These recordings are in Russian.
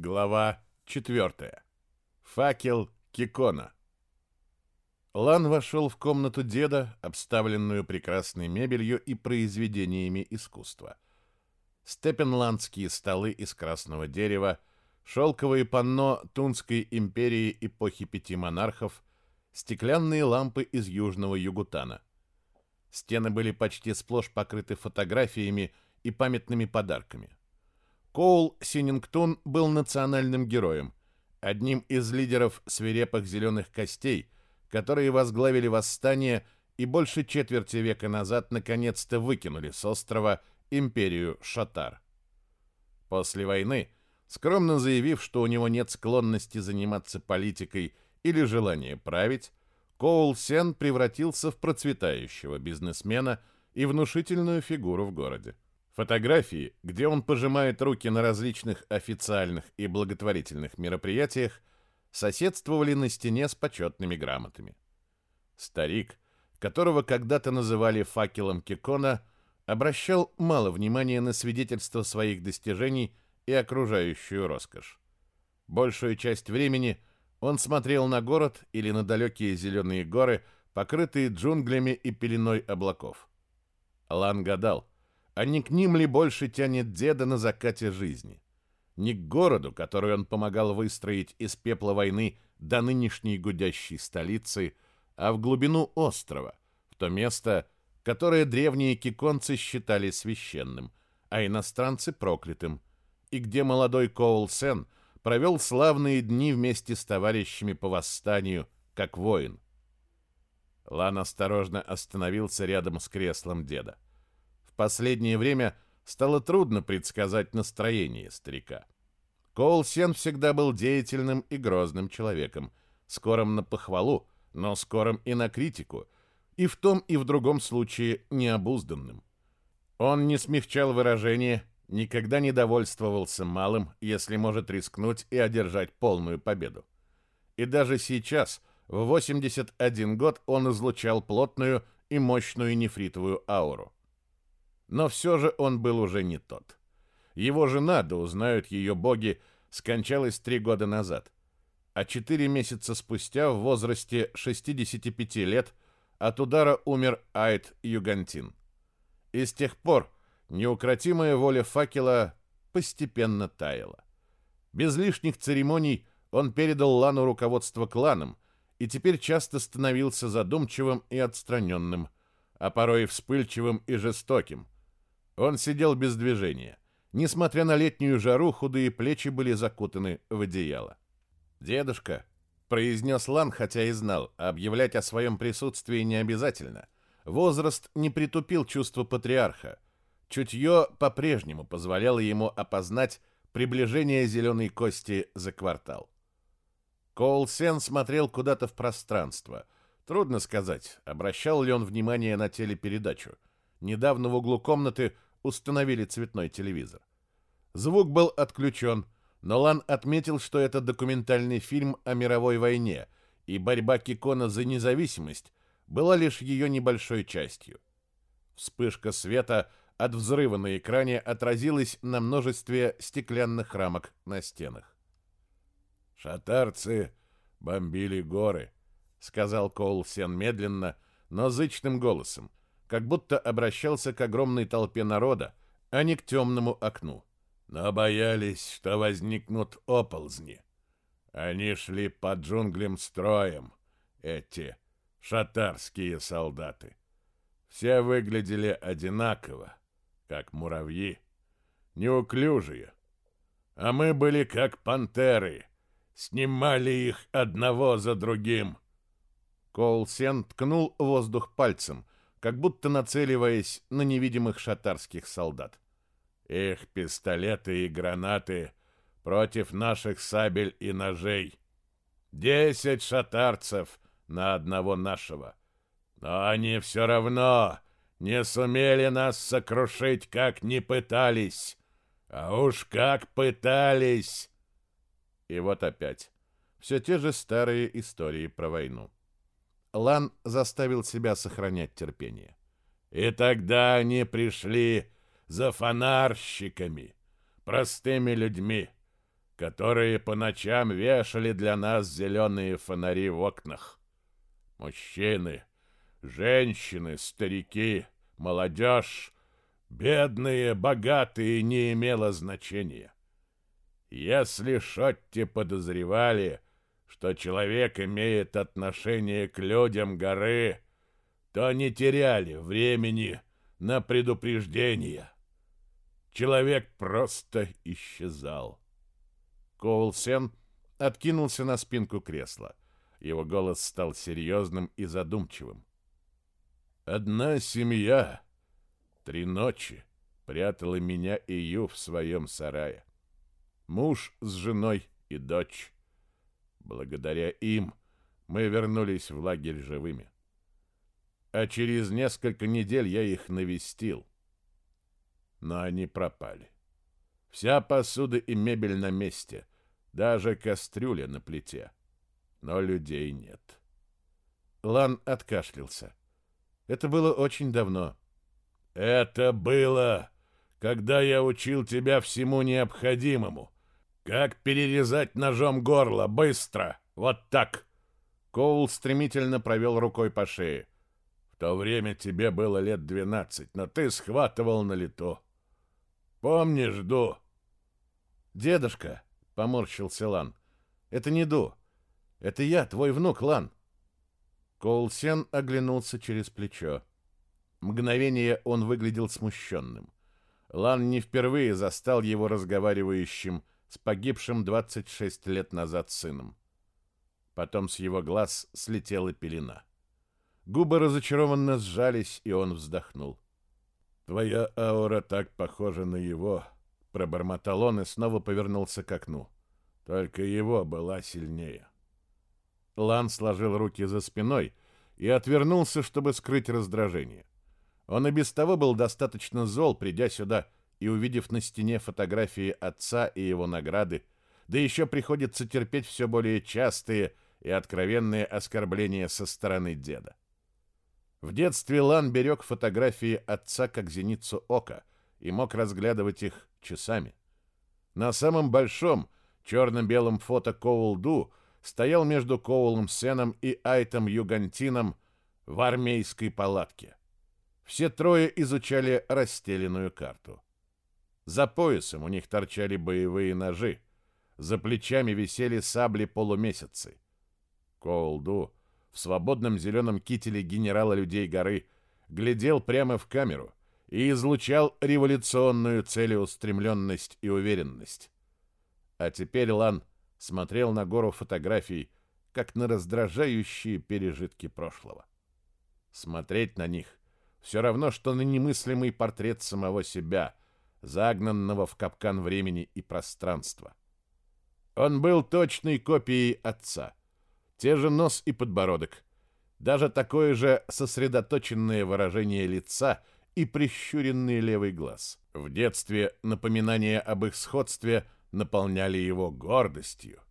Глава 4. Факел Кикона. Лан вошел в комнату деда, обставленную прекрасной мебелью и произведениями искусства. Степенландские столы из красного дерева, шелковые панно Тунской империи эпохи пяти монархов, стеклянные лампы из южного Югутана. Стены были почти сплошь покрыты фотографиями и памятными подарками. Коул Синингтон был национальным героем, одним из лидеров свирепых зеленых костей, которые возглавили восстание и больше четверти века назад наконец-то выкинули с острова империю Шатар. После войны, скромно заявив, что у него нет склонности заниматься политикой или желания править, Коул Сен превратился в процветающего бизнесмена и внушительную фигуру в городе. Фотографии, где он пожимает руки на различных официальных и благотворительных мероприятиях, соседствовали на стене с почетными грамотами. Старик, которого когда-то называли факелом Кикона, обращал мало внимания на свидетельства своих достижений и окружающую роскошь. Большую часть времени он смотрел на город или на далекие зеленые горы, покрытые джунглями и пеленой облаков. Лан гадал, а не к ним ли больше тянет деда на закате жизни? Не к городу, который он помогал выстроить из пепла войны до нынешней гудящей столицы, а в глубину острова, в то место, которое древние киконцы считали священным, а иностранцы проклятым, и где молодой Коул Сен провел славные дни вместе с товарищами по восстанию, как воин. Лан осторожно остановился рядом с креслом деда последнее время стало трудно предсказать настроение старика. Коул Сен всегда был деятельным и грозным человеком, скорым на похвалу, но скорым и на критику, и в том и в другом случае необузданным. Он не смягчал выражение, никогда не довольствовался малым, если может рискнуть и одержать полную победу. И даже сейчас, в 81 год, он излучал плотную и мощную нефритовую ауру. Но все же он был уже не тот. Его жена, да узнают ее боги, скончалась три года назад, а четыре месяца спустя в возрасте 65 лет от удара умер Айд Югантин. И с тех пор неукротимая воля факела постепенно таяла. Без лишних церемоний он передал Лану руководство кланом и теперь часто становился задумчивым и отстраненным, а порой вспыльчивым и жестоким – он сидел без движения. Несмотря на летнюю жару, худые плечи были закутаны в одеяло. «Дедушка», — произнес Лан, хотя и знал, объявлять о своем присутствии не обязательно. Возраст не притупил чувство патриарха. Чутье по-прежнему позволяло ему опознать приближение зеленой кости за квартал. Коул Сен смотрел куда-то в пространство. Трудно сказать, обращал ли он внимание на телепередачу. Недавно в углу комнаты установили цветной телевизор. Звук был отключен, но Лан отметил, что это документальный фильм о мировой войне, и борьба Кикона за независимость была лишь ее небольшой частью. Вспышка света от взрыва на экране отразилась на множестве стеклянных рамок на стенах. «Шатарцы бомбили горы», — сказал Коул Сен медленно, но зычным голосом, как будто обращался к огромной толпе народа, а не к темному окну. Но боялись, что возникнут оползни. Они шли по джунглям строем, эти шатарские солдаты. Все выглядели одинаково, как муравьи, неуклюжие. А мы были как пантеры, снимали их одного за другим. Коулсен ткнул воздух пальцем — как будто нацеливаясь на невидимых шатарских солдат. Их пистолеты и гранаты против наших сабель и ножей. Десять шатарцев на одного нашего. Но они все равно не сумели нас сокрушить, как не пытались. А уж как пытались! И вот опять. Все те же старые истории про войну. Лан заставил себя сохранять терпение. И тогда они пришли за фонарщиками, простыми людьми. которые по ночам вешали для нас зеленые фонари в окнах. Мужчины, женщины, старики, молодежь, бедные, богатые, не имело значения. Если Шотти подозревали, что человек имеет отношение к людям горы, то не теряли времени на предупреждение. Человек просто исчезал. Коулсен откинулся на спинку кресла. Его голос стал серьезным и задумчивым. «Одна семья три ночи прятала меня и Ю в своем сарае. Муж с женой и дочь. Благодаря им мы вернулись в лагерь живыми. А через несколько недель я их навестил. Но они пропали. Вся посуда и мебель на месте, даже кастрюля на плите. Но людей нет. Лан откашлялся. Это было очень давно. Это было, когда я учил тебя всему необходимому. Как перерезать ножом горло быстро, вот так. Коул стремительно провел рукой по шее. В то время тебе было лет двенадцать, но ты схватывал на лету. Помнишь, Ду? Дедушка, поморщился Лан. Это не Ду. Это я, твой внук, Лан. Коулсен оглянулся через плечо. Мгновение он выглядел смущенным. Лан не впервые застал его разговаривающим с погибшим 26 лет назад сыном. Потом с его глаз слетела пелена. Губы разочарованно сжались, и он вздохнул. «Твоя аура так похожа на его», — пробормотал он и снова повернулся к окну. «Только его была сильнее». Лан сложил руки за спиной и отвернулся, чтобы скрыть раздражение. Он и без того был достаточно зол, придя сюда и увидев на стене фотографии отца и его награды, да еще приходится терпеть все более частые и откровенные оскорбления со стороны деда. В детстве Лан берег фотографии отца как зеницу ока и мог разглядывать их часами. На самом большом черно-белом фото Коул-Ду стоял между Коулом Сеном и Айтом Югантином в армейской палатке. Все трое изучали расстеленную карту. За поясом у них торчали боевые ножи, за плечами висели сабли полумесяцы. Коулду в свободном зеленом кителе генерала людей горы, глядел прямо в камеру и излучал революционную целеустремленность и уверенность. А теперь Лан смотрел на гору фотографий, как на раздражающие пережитки прошлого. Смотреть на них все равно, что на немыслимый портрет самого себя, загнанного в капкан времени и пространства. Он был точной копией отца, те же нос и подбородок. Даже такое же сосредоточенное выражение лица и прищуренный левый глаз. В детстве напоминания об их сходстве наполняли его гордостью.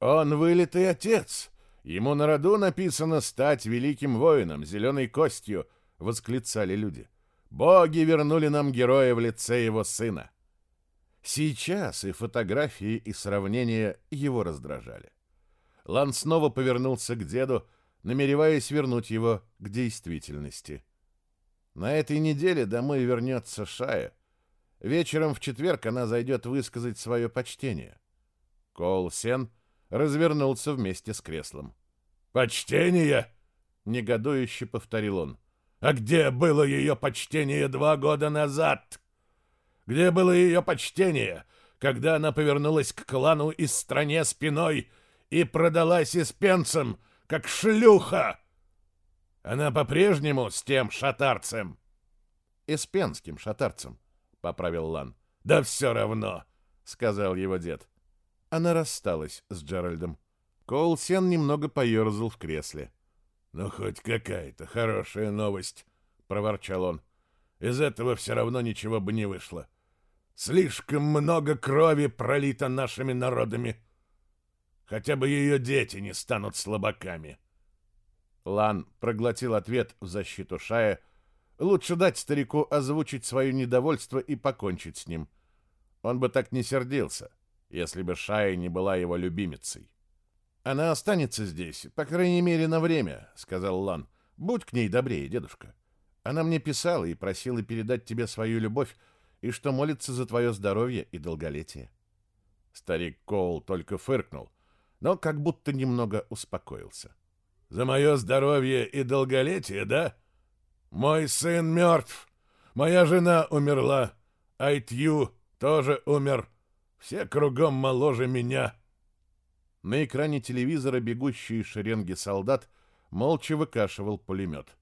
«Он вылитый отец!» Ему на роду написано стать великим воином, зеленой костью, — восклицали люди. Боги вернули нам героя в лице его сына. Сейчас и фотографии, и сравнения его раздражали. Лан снова повернулся к деду, намереваясь вернуть его к действительности. На этой неделе домой вернется Шая. Вечером в четверг она зайдет высказать свое почтение. Коул Сен развернулся вместе с креслом. «Почтение?» — негодующе повторил он. «А где было ее почтение два года назад? Где было ее почтение, когда она повернулась к клану из стране спиной и продалась испенцам, как шлюха. Она по-прежнему с тем шатарцем. Испенским шатарцем, поправил Лан. Да все равно, сказал его дед. Она рассталась с Джеральдом. Коулсен немного поерзал в кресле. «Ну, хоть какая-то хорошая новость», — проворчал он. «Из этого все равно ничего бы не вышло. Слишком много крови пролито нашими народами. Хотя бы ее дети не станут слабаками. Лан проглотил ответ в защиту Шая. Лучше дать старику озвучить свое недовольство и покончить с ним. Он бы так не сердился. если бы Шая не была его любимицей. «Она останется здесь, по крайней мере, на время», — сказал Лан. «Будь к ней добрее, дедушка. Она мне писала и просила передать тебе свою любовь и что молится за твое здоровье и долголетие». Старик Коул только фыркнул, но как будто немного успокоился. «За мое здоровье и долголетие, да? Мой сын мертв, моя жена умерла, Айтью тоже умер, все кругом моложе меня». На экране телевизора бегущие шеренги солдат молча выкашивал пулемет.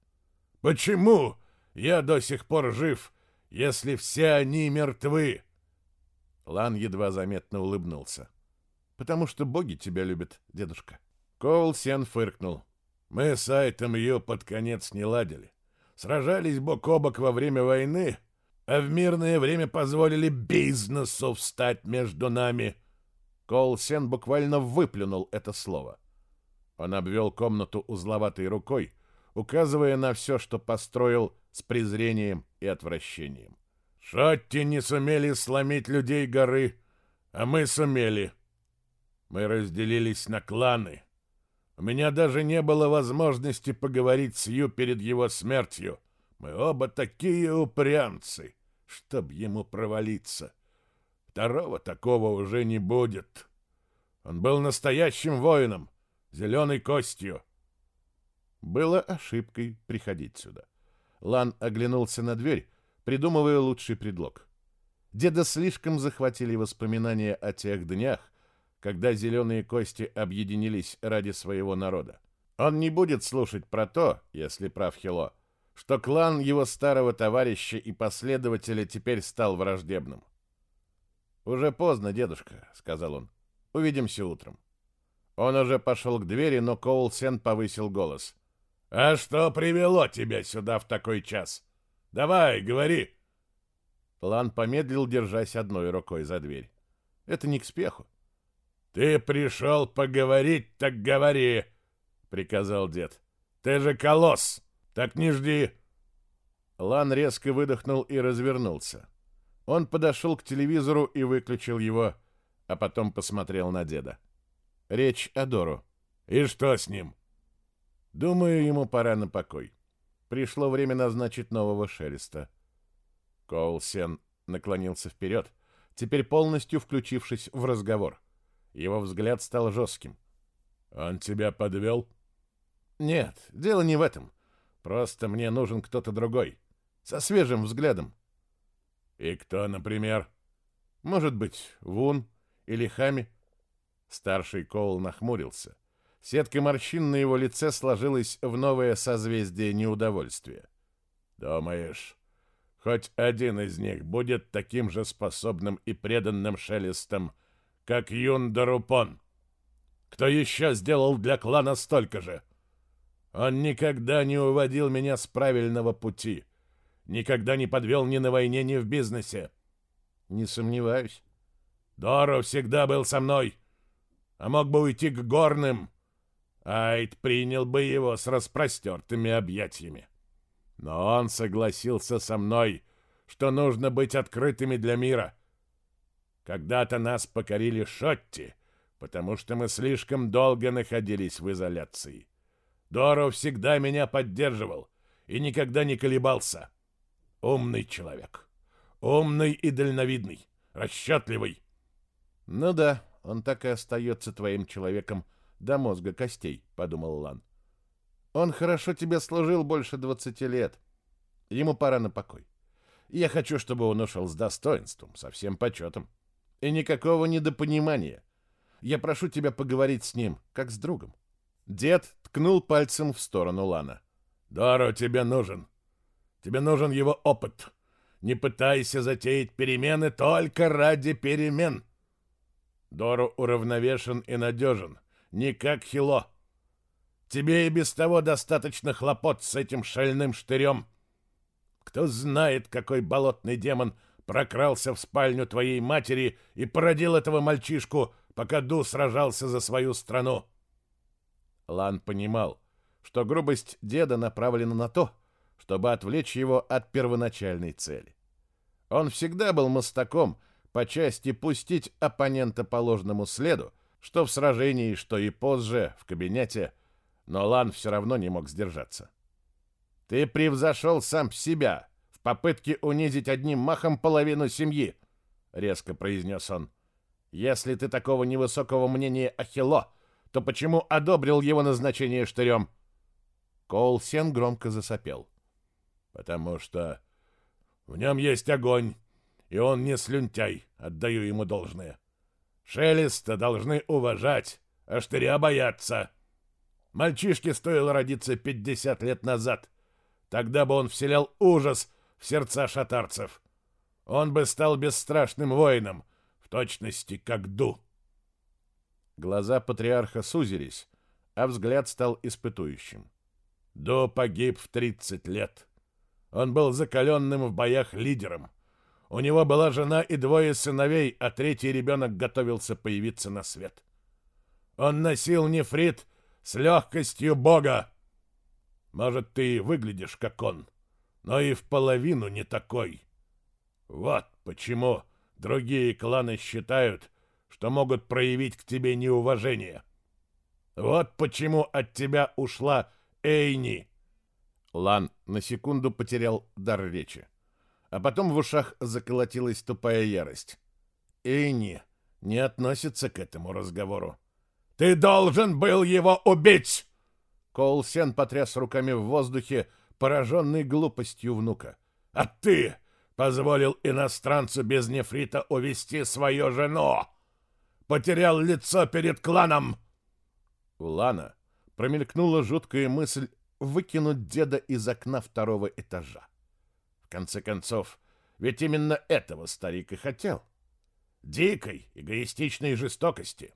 «Почему я до сих пор жив, если все они мертвы?» Лан едва заметно улыбнулся. «Потому что боги тебя любят, дедушка». Коул Сен фыркнул. «Мы с Айтом ее под конец не ладили. Сражались бок о бок во время войны, а в мирное время позволили бизнесу встать между нами». Коул Сен буквально выплюнул это слово. Он обвел комнату узловатой рукой, указывая на все, что построил с презрением и отвращением. «Шотти не сумели сломить людей горы, а мы сумели. Мы разделились на кланы. У меня даже не было возможности поговорить с Ю перед его смертью. Мы оба такие упрямцы, чтоб ему провалиться. Второго такого уже не будет. Он был настоящим воином, зеленой костью. Было ошибкой приходить сюда. Лан оглянулся на дверь, придумывая лучший предлог. Деда слишком захватили воспоминания о тех днях, когда зеленые кости объединились ради своего народа. Он не будет слушать про то, если прав Хило, что клан его старого товарища и последователя теперь стал враждебным. «Уже поздно, дедушка», — сказал он. «Увидимся утром». Он уже пошел к двери, но Коул Сен повысил голос. «А что привело тебя сюда в такой час? Давай, говори!» Лан помедлил, держась одной рукой за дверь. «Это не к спеху». «Ты пришел поговорить, так говори!» — приказал дед. «Ты же колосс! Так не жди!» Лан резко выдохнул и развернулся. Он подошел к телевизору и выключил его, а потом посмотрел на деда. Речь о Дору. «И что с ним?» «Думаю, ему пора на покой. Пришло время назначить нового шелеста». Коул Сен наклонился вперед, теперь полностью включившись в разговор. Его взгляд стал жестким. «Он тебя подвел?» «Нет, дело не в этом. Просто мне нужен кто-то другой. Со свежим взглядом. «И кто, например?» «Может быть, Вун или Хами?» Старший Коул нахмурился. Сетка морщин на его лице сложилась в новое созвездие неудовольствия. «Думаешь, хоть один из них будет таким же способным и преданным шелестом, как Юн Дарупон? Кто еще сделал для клана столько же? Он никогда не уводил меня с правильного пути» Никогда не подвел ни на войне, ни в бизнесе. Не сомневаюсь. Доро всегда был со мной. А мог бы уйти к горным. Айд принял бы его с распростертыми объятиями. Но он согласился со мной, что нужно быть открытыми для мира. Когда-то нас покорили Шотти, потому что мы слишком долго находились в изоляции. Доро всегда меня поддерживал и никогда не колебался. Умный человек. Умный и дальновидный. Расчетливый. Ну да, он так и остается твоим человеком до мозга костей, подумал Лан. Он хорошо тебе служил больше двадцати лет. Ему пора на покой. Я хочу, чтобы он ушел с достоинством, со всем почетом. И никакого недопонимания. Я прошу тебя поговорить с ним, как с другом. Дед ткнул пальцем в сторону Лана. «Доро тебе нужен. Тебе нужен его опыт. Не пытайся затеять перемены только ради перемен. Дору уравновешен и надежен, не как Хило. Тебе и без того достаточно хлопот с этим шальным штырем. Кто знает, какой болотный демон прокрался в спальню твоей матери и породил этого мальчишку, пока Ду сражался за свою страну. Лан понимал, что грубость деда направлена на то, чтобы отвлечь его от первоначальной цели. Он всегда был мостаком, по части пустить оппонента по ложному следу, что в сражении, что и позже, в кабинете, но Лан все равно не мог сдержаться. «Ты превзошел сам себя в попытке унизить одним махом половину семьи», — резко произнес он. «Если ты такого невысокого мнения о Хило, то почему одобрил его назначение штырем?» Коул Сен громко засопел. «Потому что в нем есть огонь, и он не слюнтяй, отдаю ему должное. Шелеста должны уважать, а штыря бояться. Мальчишке стоило родиться 50 лет назад. Тогда бы он вселял ужас в сердца шатарцев. Он бы стал бесстрашным воином, в точности как Ду. Глаза патриарха сузились, а взгляд стал испытующим. Ду погиб в 30 лет. Он был закаленным в боях лидером. У него была жена и двое сыновей, а третий ребенок готовился появиться на свет. Он носил нефрит с легкостью бога. Может, ты выглядишь как он, но и в половину не такой. Вот почему другие кланы считают, что могут проявить к тебе неуважение. Вот почему от тебя ушла Эйни. Лан на секунду потерял дар речи а потом в ушах заколотилась тупая ярость. Эйни не относится к этому разговору. «Ты должен был его убить!» Коул Сен потряс руками в воздухе, пораженный глупостью внука. «А ты позволил иностранцу без нефрита увести свою жену! Потерял лицо перед кланом!» У Лана промелькнула жуткая мысль выкинуть деда из окна второго этажа конце концов, ведь именно этого старик и хотел. Дикой, эгоистичной жестокости.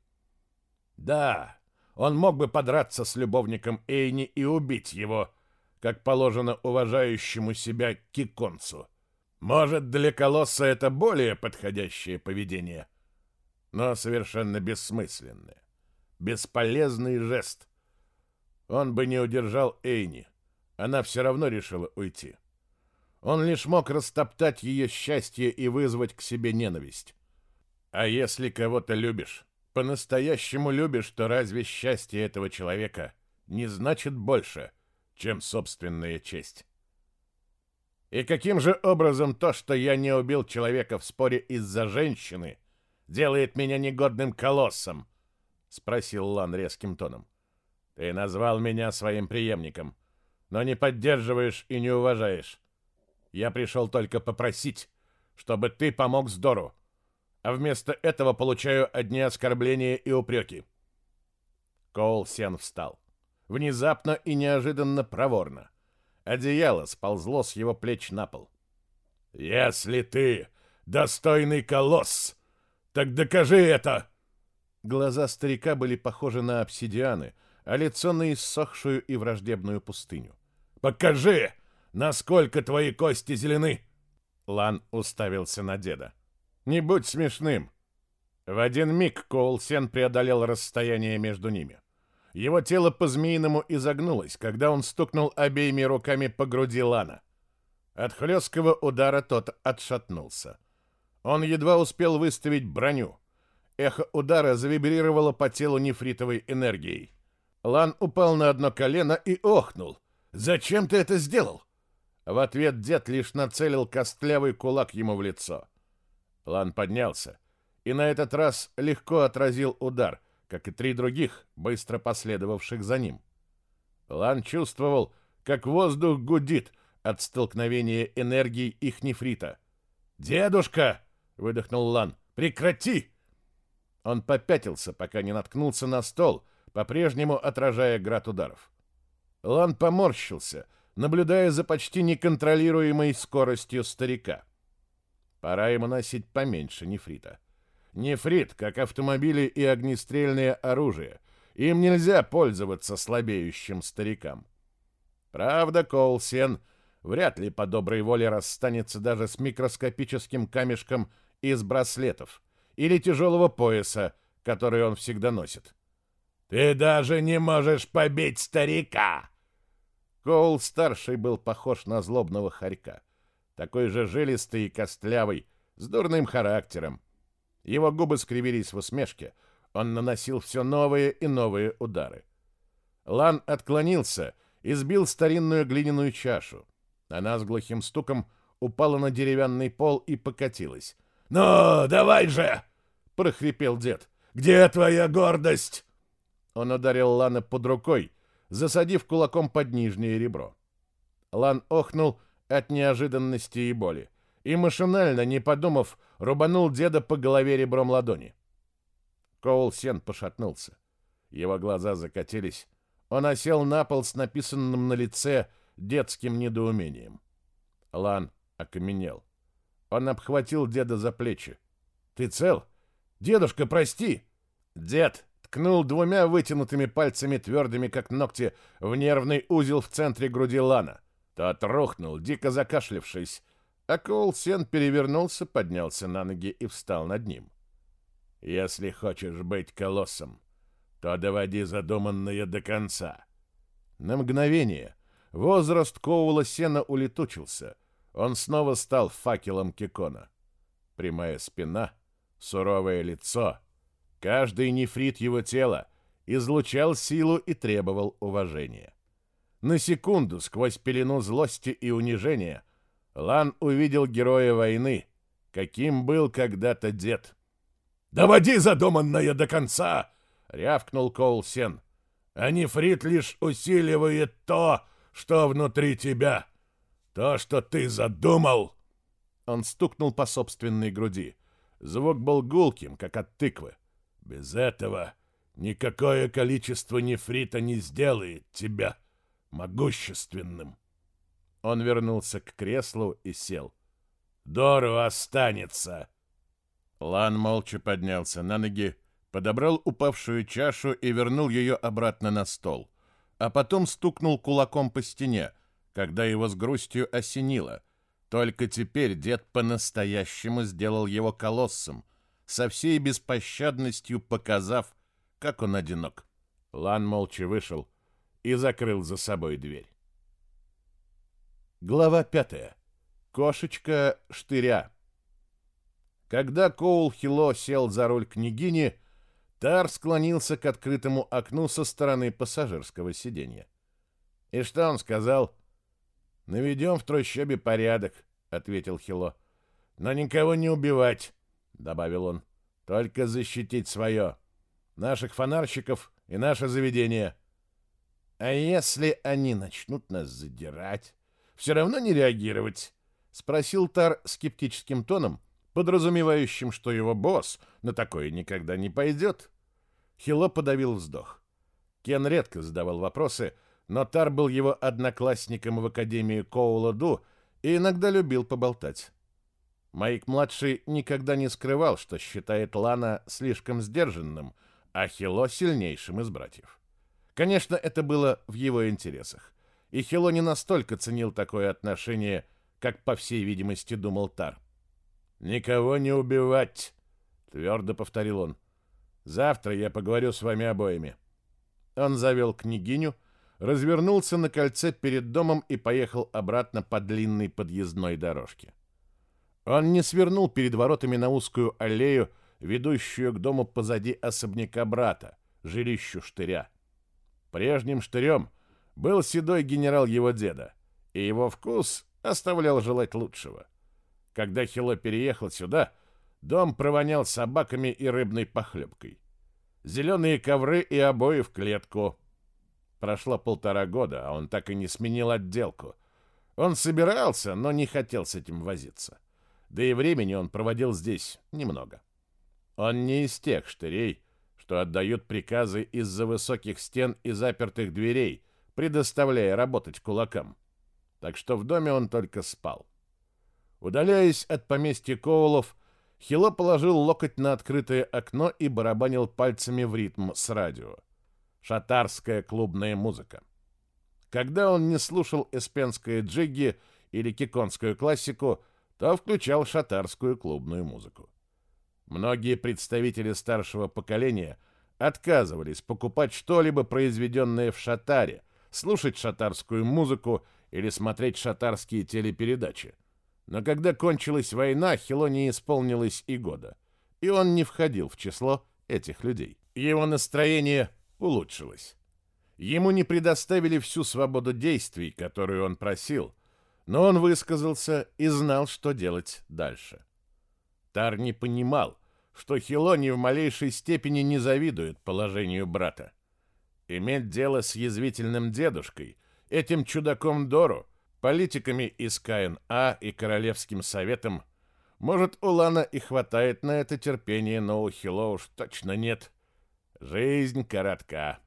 Да, он мог бы подраться с любовником Эйни и убить его, как положено уважающему себя киконцу. Может, для колосса это более подходящее поведение, но совершенно бессмысленное. Бесполезный жест. Он бы не удержал Эйни. Она все равно решила уйти. Он лишь мог растоптать ее счастье и вызвать к себе ненависть. А если кого-то любишь, по-настоящему любишь, то разве счастье этого человека не значит больше, чем собственная честь? И каким же образом то, что я не убил человека в споре из-за женщины, делает меня негодным колоссом? Спросил Лан резким тоном. Ты назвал меня своим преемником, но не поддерживаешь и не уважаешь. Я пришел только попросить, чтобы ты помог Здору, а вместо этого получаю одни оскорбления и упреки. Коул Сен встал. Внезапно и неожиданно проворно. Одеяло сползло с его плеч на пол. «Если ты достойный колосс, так докажи это!» Глаза старика были похожи на обсидианы, а лицо на иссохшую и враждебную пустыню. «Покажи, Насколько твои кости зелены?» Лан уставился на деда. «Не будь смешным!» В один миг Коулсен преодолел расстояние между ними. Его тело по-змеиному изогнулось, когда он стукнул обеими руками по груди Лана. От хлесткого удара тот отшатнулся. Он едва успел выставить броню. Эхо удара завибрировало по телу нефритовой энергией. Лан упал на одно колено и охнул. «Зачем ты это сделал?» В ответ дед лишь нацелил костлявый кулак ему в лицо. Лан поднялся и на этот раз легко отразил удар, как и три других, быстро последовавших за ним. Лан чувствовал, как воздух гудит от столкновения энергии их нефрита. «Дедушка!» — выдохнул Лан. «Прекрати!» Он попятился, пока не наткнулся на стол, по-прежнему отражая град ударов. Лан поморщился — наблюдая за почти неконтролируемой скоростью старика. Пора ему носить поменьше нефрита. Нефрит, как автомобили и огнестрельное оружие, им нельзя пользоваться слабеющим старикам. Правда, Коулсен вряд ли по доброй воле расстанется даже с микроскопическим камешком из браслетов или тяжелого пояса, который он всегда носит. «Ты даже не можешь побить старика!» Коул-старший был похож на злобного хорька, такой же жилистый и костлявый, с дурным характером, Его губы скривились в усмешке. Он наносил все новые и новые удары. Лан отклонился и сбил старинную глиняную чашу. Она с глухим стуком упала на деревянный пол и покатилась. «Ну, давай же!» — прохрипел дед. «Где твоя гордость?» Он ударил Лана под рукой, засадив кулаком под нижнее ребро. Лан охнул от неожиданности и боли и, машинально, не подумав, рубанул деда по голове ребром ладони. Коул Сен пошатнулся. Его глаза закатились. Он осел на пол с написанным на лице детским недоумением. Лан окаменел. Он обхватил деда за плечи. «Ты цел? Дедушка, прости!» Дед ткнул двумя вытянутыми пальцами, твердыми как ногти, в нервный узел в центре груди Лана. Тот рухнул, дико закашлявшись, а Коул-Сен перевернулся, поднялся на ноги и встал над ним. «Если хочешь быть колоссом, то доводи задуманное до конца». На мгновение возраст Коула Сена улетучился — он снова стал факелом Кикона. Прямая спина, суровое лицо, каждый нефрит его тела излучал силу и требовал уважения. На секунду сквозь пелену злости и унижения Лан увидел героя войны, каким был когда-то дед. «Доводи задуманное до конца!» — рявкнул Коул Сен. «А нефрит лишь усиливает то, что внутри тебя. То, что ты задумал...» Он стукнул по собственной груди. Звук был гулким, как от тыквы. «Без этого никакое количество нефрита не сделает тебя могущественным». Он вернулся к креслу и сел. «Дору останется!» Лан молча поднялся на ноги, подобрал упавшую чашу и вернул ее обратно на стол, а потом стукнул кулаком по стене, когда его с грустью осенило. Только теперь дед по-настоящему сделал его колоссом, со всей беспощадностью показав, как он одинок. Лан молча вышел и закрыл за собой дверь. Глава пятая. Кошечка штыря. Когда Коул Хило сел за руль княгини, Тар склонился к открытому окну со стороны пассажирского сиденья. И что он сказал? «Наведем в трущобе порядок», — ответил Хило. «Но никого не убивать», — добавил он. «Только защитить свое. Наших фонарщиков и наше заведение». «А если они начнут нас задирать, все равно не реагировать?» — спросил Тар скептическим тоном, подразумевающим, что его босс на такое никогда не пойдет. Хило подавил вздох. Кен редко задавал вопросы, — но Тар был его одноклассником в Академии Коула-Ду и иногда любил поболтать. Майк-младший никогда не скрывал, что считает Лана слишком сдержанным, а Хило сильнейшим из братьев. Конечно, это было в его интересах, и Хило не настолько ценил такое отношение, как, по всей видимости, думал Тар. «Никого не убивать!» — твердо повторил он. «Завтра я поговорю с вами обоими». Он завел княгиню, — развернулся на кольце перед домом и поехал обратно по длинной подъездной дорожке. Он не свернул перед воротами на узкую аллею, ведущую к дому позади особняка брата, жилищу штыря. Прежним штырем был седой генерал его деда, и его вкус оставлял желать лучшего. Когда Хило переехал сюда, дом провонял собаками и рыбной похлебкой. Зеленые ковры и обои в клетку — Прошло полтора года, а он так и не сменил отделку. Он собирался, но не хотел с этим возиться. Да и времени он проводил здесь немного. Он не из тех штырей, что отдают приказы из-за высоких стен и запертых дверей, предоставляя работать кулакам. Так что в доме он только спал. Удаляясь от поместья Коулов, Хило положил локоть на открытое окно и барабанил пальцами в ритм с радио шатарская клубная музыка. Когда он не слушал эспенское джигги или киконскую классику, то включал шатарскую клубную музыку. Многие представители старшего поколения отказывались покупать что-либо произведенное в шатаре, слушать шатарскую музыку или смотреть шатарские телепередачи. Но когда кончилась война, Хило не исполнилось и года. и он не входил в число этих людей. Его настроение улучшилось. Ему не предоставили всю свободу действий, которую он просил, но он высказался и знал, что делать дальше. Тар не понимал, что Хило ни в малейшей степени не завидует положению брата. Иметь дело с язвительным дедушкой, этим чудаком Дору, политиками из КНА и Королевским советом, может, у Лана и хватает на это терпения, но у Хило уж точно нет. Жизнь коротка.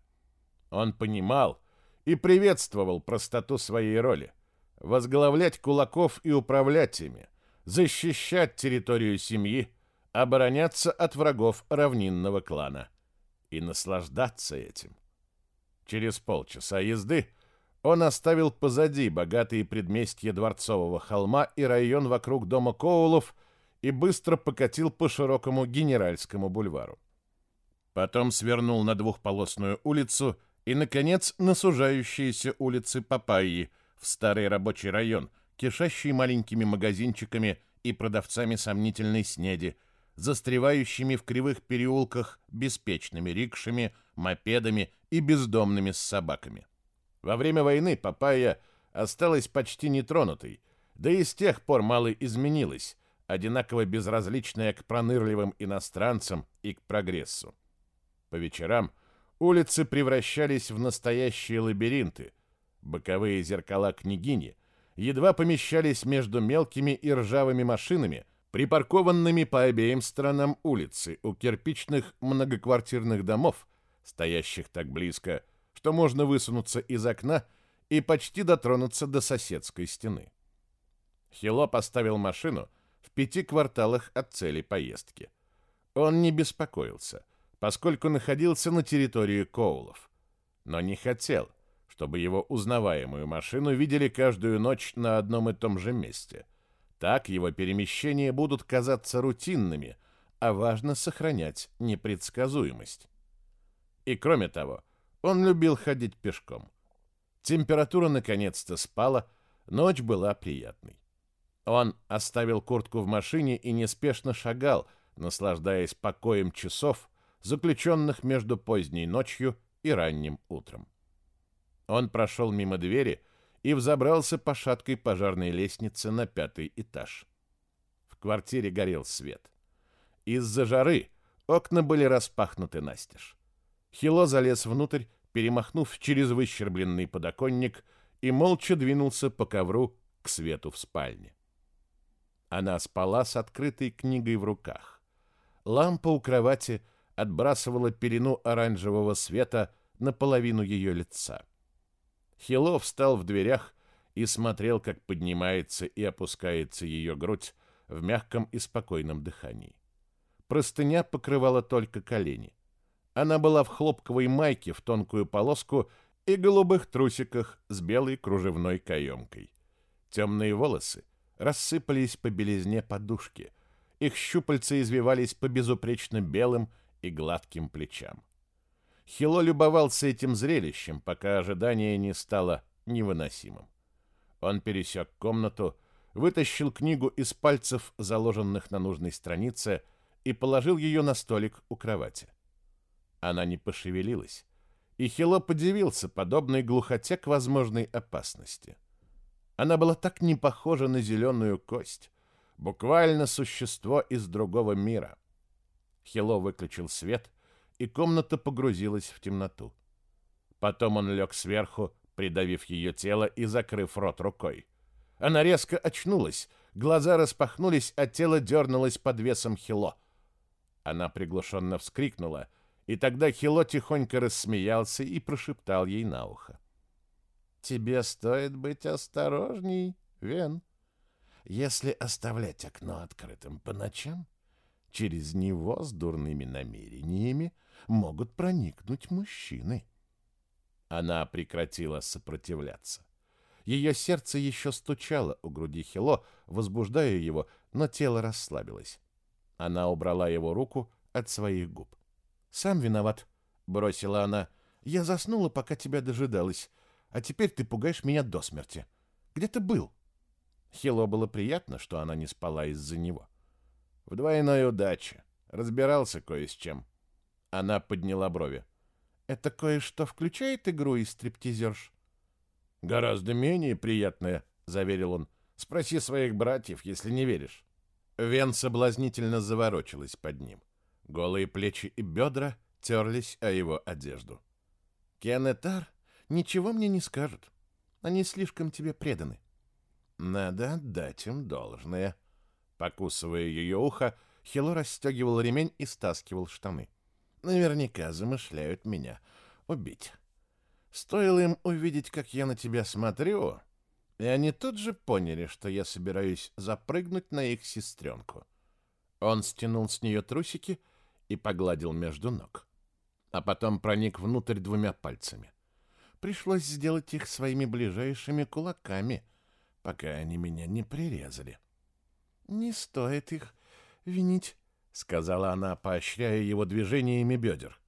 Он понимал и приветствовал простоту своей роли. Возглавлять кулаков и управлять ими, защищать территорию семьи, обороняться от врагов равнинного клана и наслаждаться этим. Через полчаса езды он оставил позади богатые предместья Дворцового холма и район вокруг дома Коулов и быстро покатил по широкому Генеральскому бульвару. Потом свернул на двухполосную улицу и, наконец, на сужающиеся улицы Папайи в старый рабочий район, кишащий маленькими магазинчиками и продавцами сомнительной снеди – застревающими в кривых переулках беспечными рикшами, мопедами и бездомными с собаками. Во время войны Папайя осталась почти нетронутой, да и с тех пор мало изменилась, одинаково безразличная к пронырливым иностранцам и к прогрессу. По вечерам улицы превращались в настоящие лабиринты. Боковые зеркала княгини едва помещались между мелкими и ржавыми машинами, припаркованными по обеим сторонам улицы у кирпичных многоквартирных домов, стоящих так близко, что можно высунуться из окна и почти дотронуться до соседской стены. Хило поставил машину в пяти кварталах от цели поездки. Он не беспокоился, поскольку находился на территории Коулов, но не хотел, чтобы его узнаваемую машину видели каждую ночь на одном и том же месте – так его перемещения будут казаться рутинными, а важно сохранять непредсказуемость. И кроме того, он любил ходить пешком. Температура наконец-то спала, ночь была приятной. Он оставил куртку в машине и неспешно шагал, наслаждаясь покоем часов, заключенных между поздней ночью и ранним утром. Он прошел мимо двери, и взобрался по шаткой пожарной лестнице на пятый этаж. В квартире горел свет. Из-за жары окна были распахнуты настежь. Хило залез внутрь, перемахнув через выщербленный подоконник, и молча двинулся по ковру к свету в спальне. Она спала с открытой книгой в руках. Лампа у кровати отбрасывала пелену оранжевого света на половину ее лица. Хилов встал в дверях и смотрел, как поднимается и опускается ее грудь в мягком и спокойном дыхании. Простыня покрывала только колени. Она была в хлопковой майке в тонкую полоску и голубых трусиках с белой кружевной каемкой. Темные волосы рассыпались по белизне подушки. Их щупальца извивались по безупречно белым и гладким плечам. Хило любовался этим зрелищем, пока ожидание не стало невыносимым. Он пересек комнату, вытащил книгу из пальцев, заложенных на нужной странице, и положил ее на столик у кровати. Она не пошевелилась, и Хило подивился подобной глухоте к возможной опасности. Она была так не похожа на зеленую кость, буквально существо из другого мира. Хило выключил свет — и комната погрузилась в темноту. Потом он лег сверху, придавив ее тело и закрыв рот рукой. Она резко очнулась, глаза распахнулись, а тело дернулось под весом Хило. Она приглушенно вскрикнула, и тогда Хило тихонько рассмеялся и прошептал ей на ухо. «Тебе стоит быть осторожней, Вен. Если оставлять окно открытым по ночам, через него с дурными намерениями могут проникнуть мужчины. Она прекратила сопротивляться. Ее сердце еще стучало у груди Хило, возбуждая его, но тело расслабилось. Она убрала его руку от своих губ. «Сам виноват», — бросила она. «Я заснула, пока тебя дожидалась, а теперь ты пугаешь меня до смерти. Где ты был?» Хило было приятно, что она не спала из-за него. «В двойной удаче», Разбирался кое с чем. Она подняла брови. Это кое-что включает игру из стриптизерш? Гораздо менее приятное, заверил он. Спроси своих братьев, если не веришь. Вен соблазнительно заворочилась под ним. Голые плечи и бедра терлись о его одежду. Кеннетар ничего мне не скажут. Они слишком тебе преданы. Надо отдать им должное. Покусывая ее ухо, Хило расстегивал ремень и стаскивал штаны. Наверняка замышляют меня убить. Стоило им увидеть, как я на тебя смотрю, и они тут же поняли, что я собираюсь запрыгнуть на их сестренку. Он стянул с нее трусики и погладил между ног, а потом проник внутрь двумя пальцами. Пришлось сделать их своими ближайшими кулаками, пока они меня не прирезали. «Не стоит их винить», — сказала она, поощряя его движениями бедер.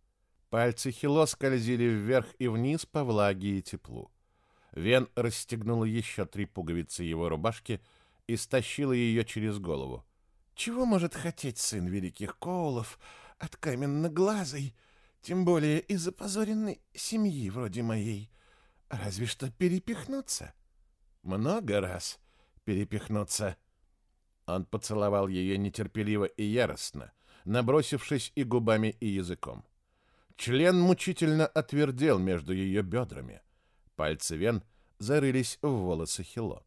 Пальцы Хило скользили вверх и вниз по влаге и теплу. Вен расстегнула еще три пуговицы его рубашки и стащила ее через голову. «Чего может хотеть сын великих Коулов от каменноглазой, тем более из опозоренной семьи вроде моей? Разве что перепихнуться?» «Много раз перепихнуться», он поцеловал ее нетерпеливо и яростно, набросившись и губами, и языком. Член мучительно отвердел между ее бедрами. Пальцы вен зарылись в волосы Хило.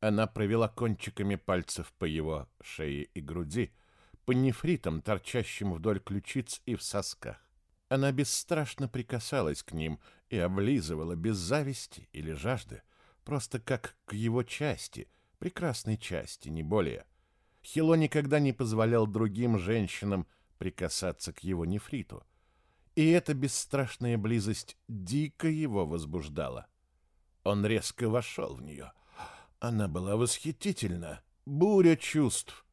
Она провела кончиками пальцев по его шее и груди, по нефритам, торчащим вдоль ключиц и в сосках. Она бесстрашно прикасалась к ним и облизывала без зависти или жажды, просто как к его части, прекрасной части, не более. Хило никогда не позволял другим женщинам прикасаться к его нефриту. И эта бесстрашная близость дико его возбуждала. Он резко вошел в нее. Она была восхитительна, буря чувств.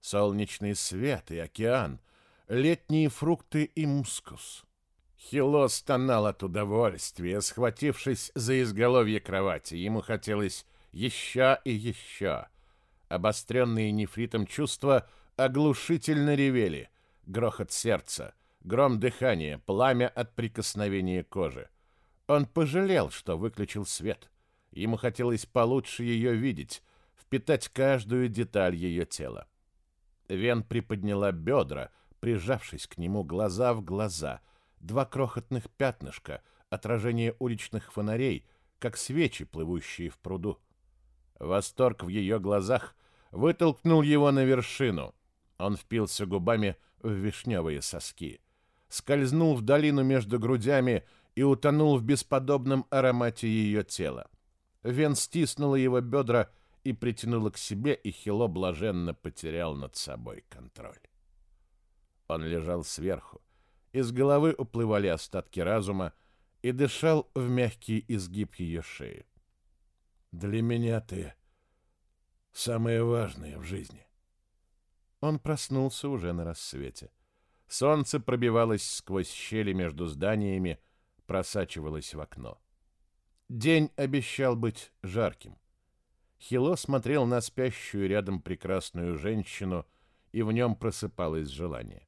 Солнечный свет и океан, летние фрукты и мускус. Хило стонал от удовольствия, схватившись за изголовье кровати. Ему хотелось еще и еще — Обостренные нефритом чувства оглушительно ревели. Грохот сердца, гром дыхания, пламя от прикосновения кожи. Он пожалел, что выключил свет. Ему хотелось получше ее видеть, впитать каждую деталь ее тела. Вен приподняла бедра, прижавшись к нему глаза в глаза. Два крохотных пятнышка, отражение уличных фонарей, как свечи, плывущие в пруду. Восторг в ее глазах вытолкнул его на вершину. Он впился губами в вишневые соски, скользнул в долину между грудями и утонул в бесподобном аромате ее тела. Вен стиснула его бедра и притянула к себе, и Хило блаженно потерял над собой контроль. Он лежал сверху, из головы уплывали остатки разума и дышал в мягкий изгиб ее шеи. «Для меня ты самое важное в жизни. Он проснулся уже на рассвете. Солнце пробивалось сквозь щели между зданиями, просачивалось в окно. День обещал быть жарким. Хило смотрел на спящую рядом прекрасную женщину, и в нем просыпалось желание.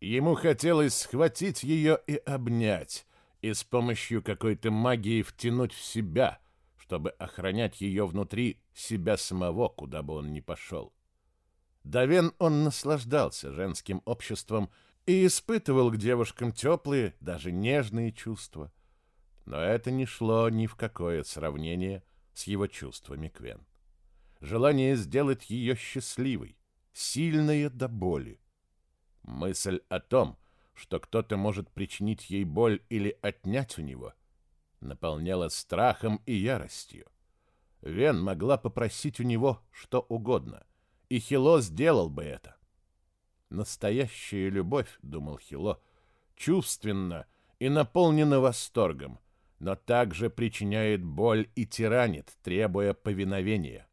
Ему хотелось схватить ее и обнять, и с помощью какой-то магии втянуть в себя — чтобы охранять ее внутри себя самого, куда бы он ни пошел. Давен он наслаждался женским обществом и испытывал к девушкам теплые, даже нежные чувства. Но это не шло ни в какое сравнение с его чувствами к Вен. Желание сделать ее счастливой, сильное до боли. Мысль о том, что кто-то может причинить ей боль или отнять у него, наполняла страхом и яростью. Вен могла попросить у него что угодно, и Хило сделал бы это. Настоящая любовь, думал Хило, чувственна и наполнена восторгом, но также причиняет боль и тиранит, требуя повиновения.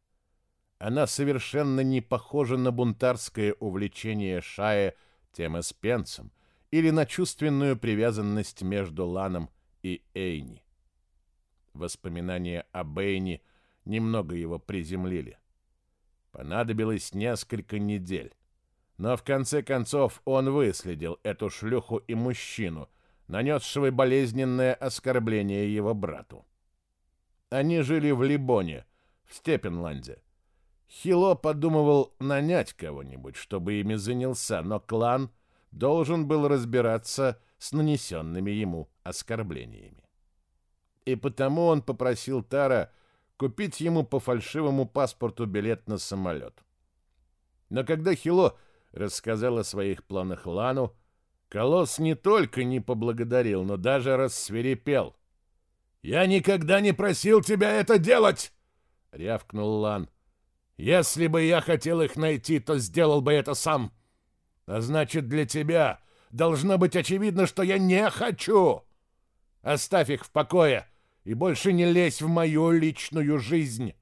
Она совершенно не похожа на бунтарское увлечение Шая тем эспенцем или на чувственную привязанность между Ланом и Эйни. Воспоминания о Бэйне немного его приземлили. Понадобилось несколько недель. Но в конце концов он выследил эту шлюху и мужчину, нанесшего болезненное оскорбление его брату. Они жили в Либоне, в Степенланде. Хило подумывал нанять кого-нибудь, чтобы ими занялся, но клан должен был разбираться с нанесенными ему оскорблениями. И потому он попросил Тара купить ему по фальшивому паспорту билет на самолет. Но когда Хило рассказал о своих планах Лану, Колосс не только не поблагодарил, но даже рассверепел. «Я никогда не просил тебя это делать!» — рявкнул Лан. «Если бы я хотел их найти, то сделал бы это сам. А значит, для тебя должно быть очевидно, что я не хочу. Оставь их в покое и больше не лезь в мою личную жизнь!»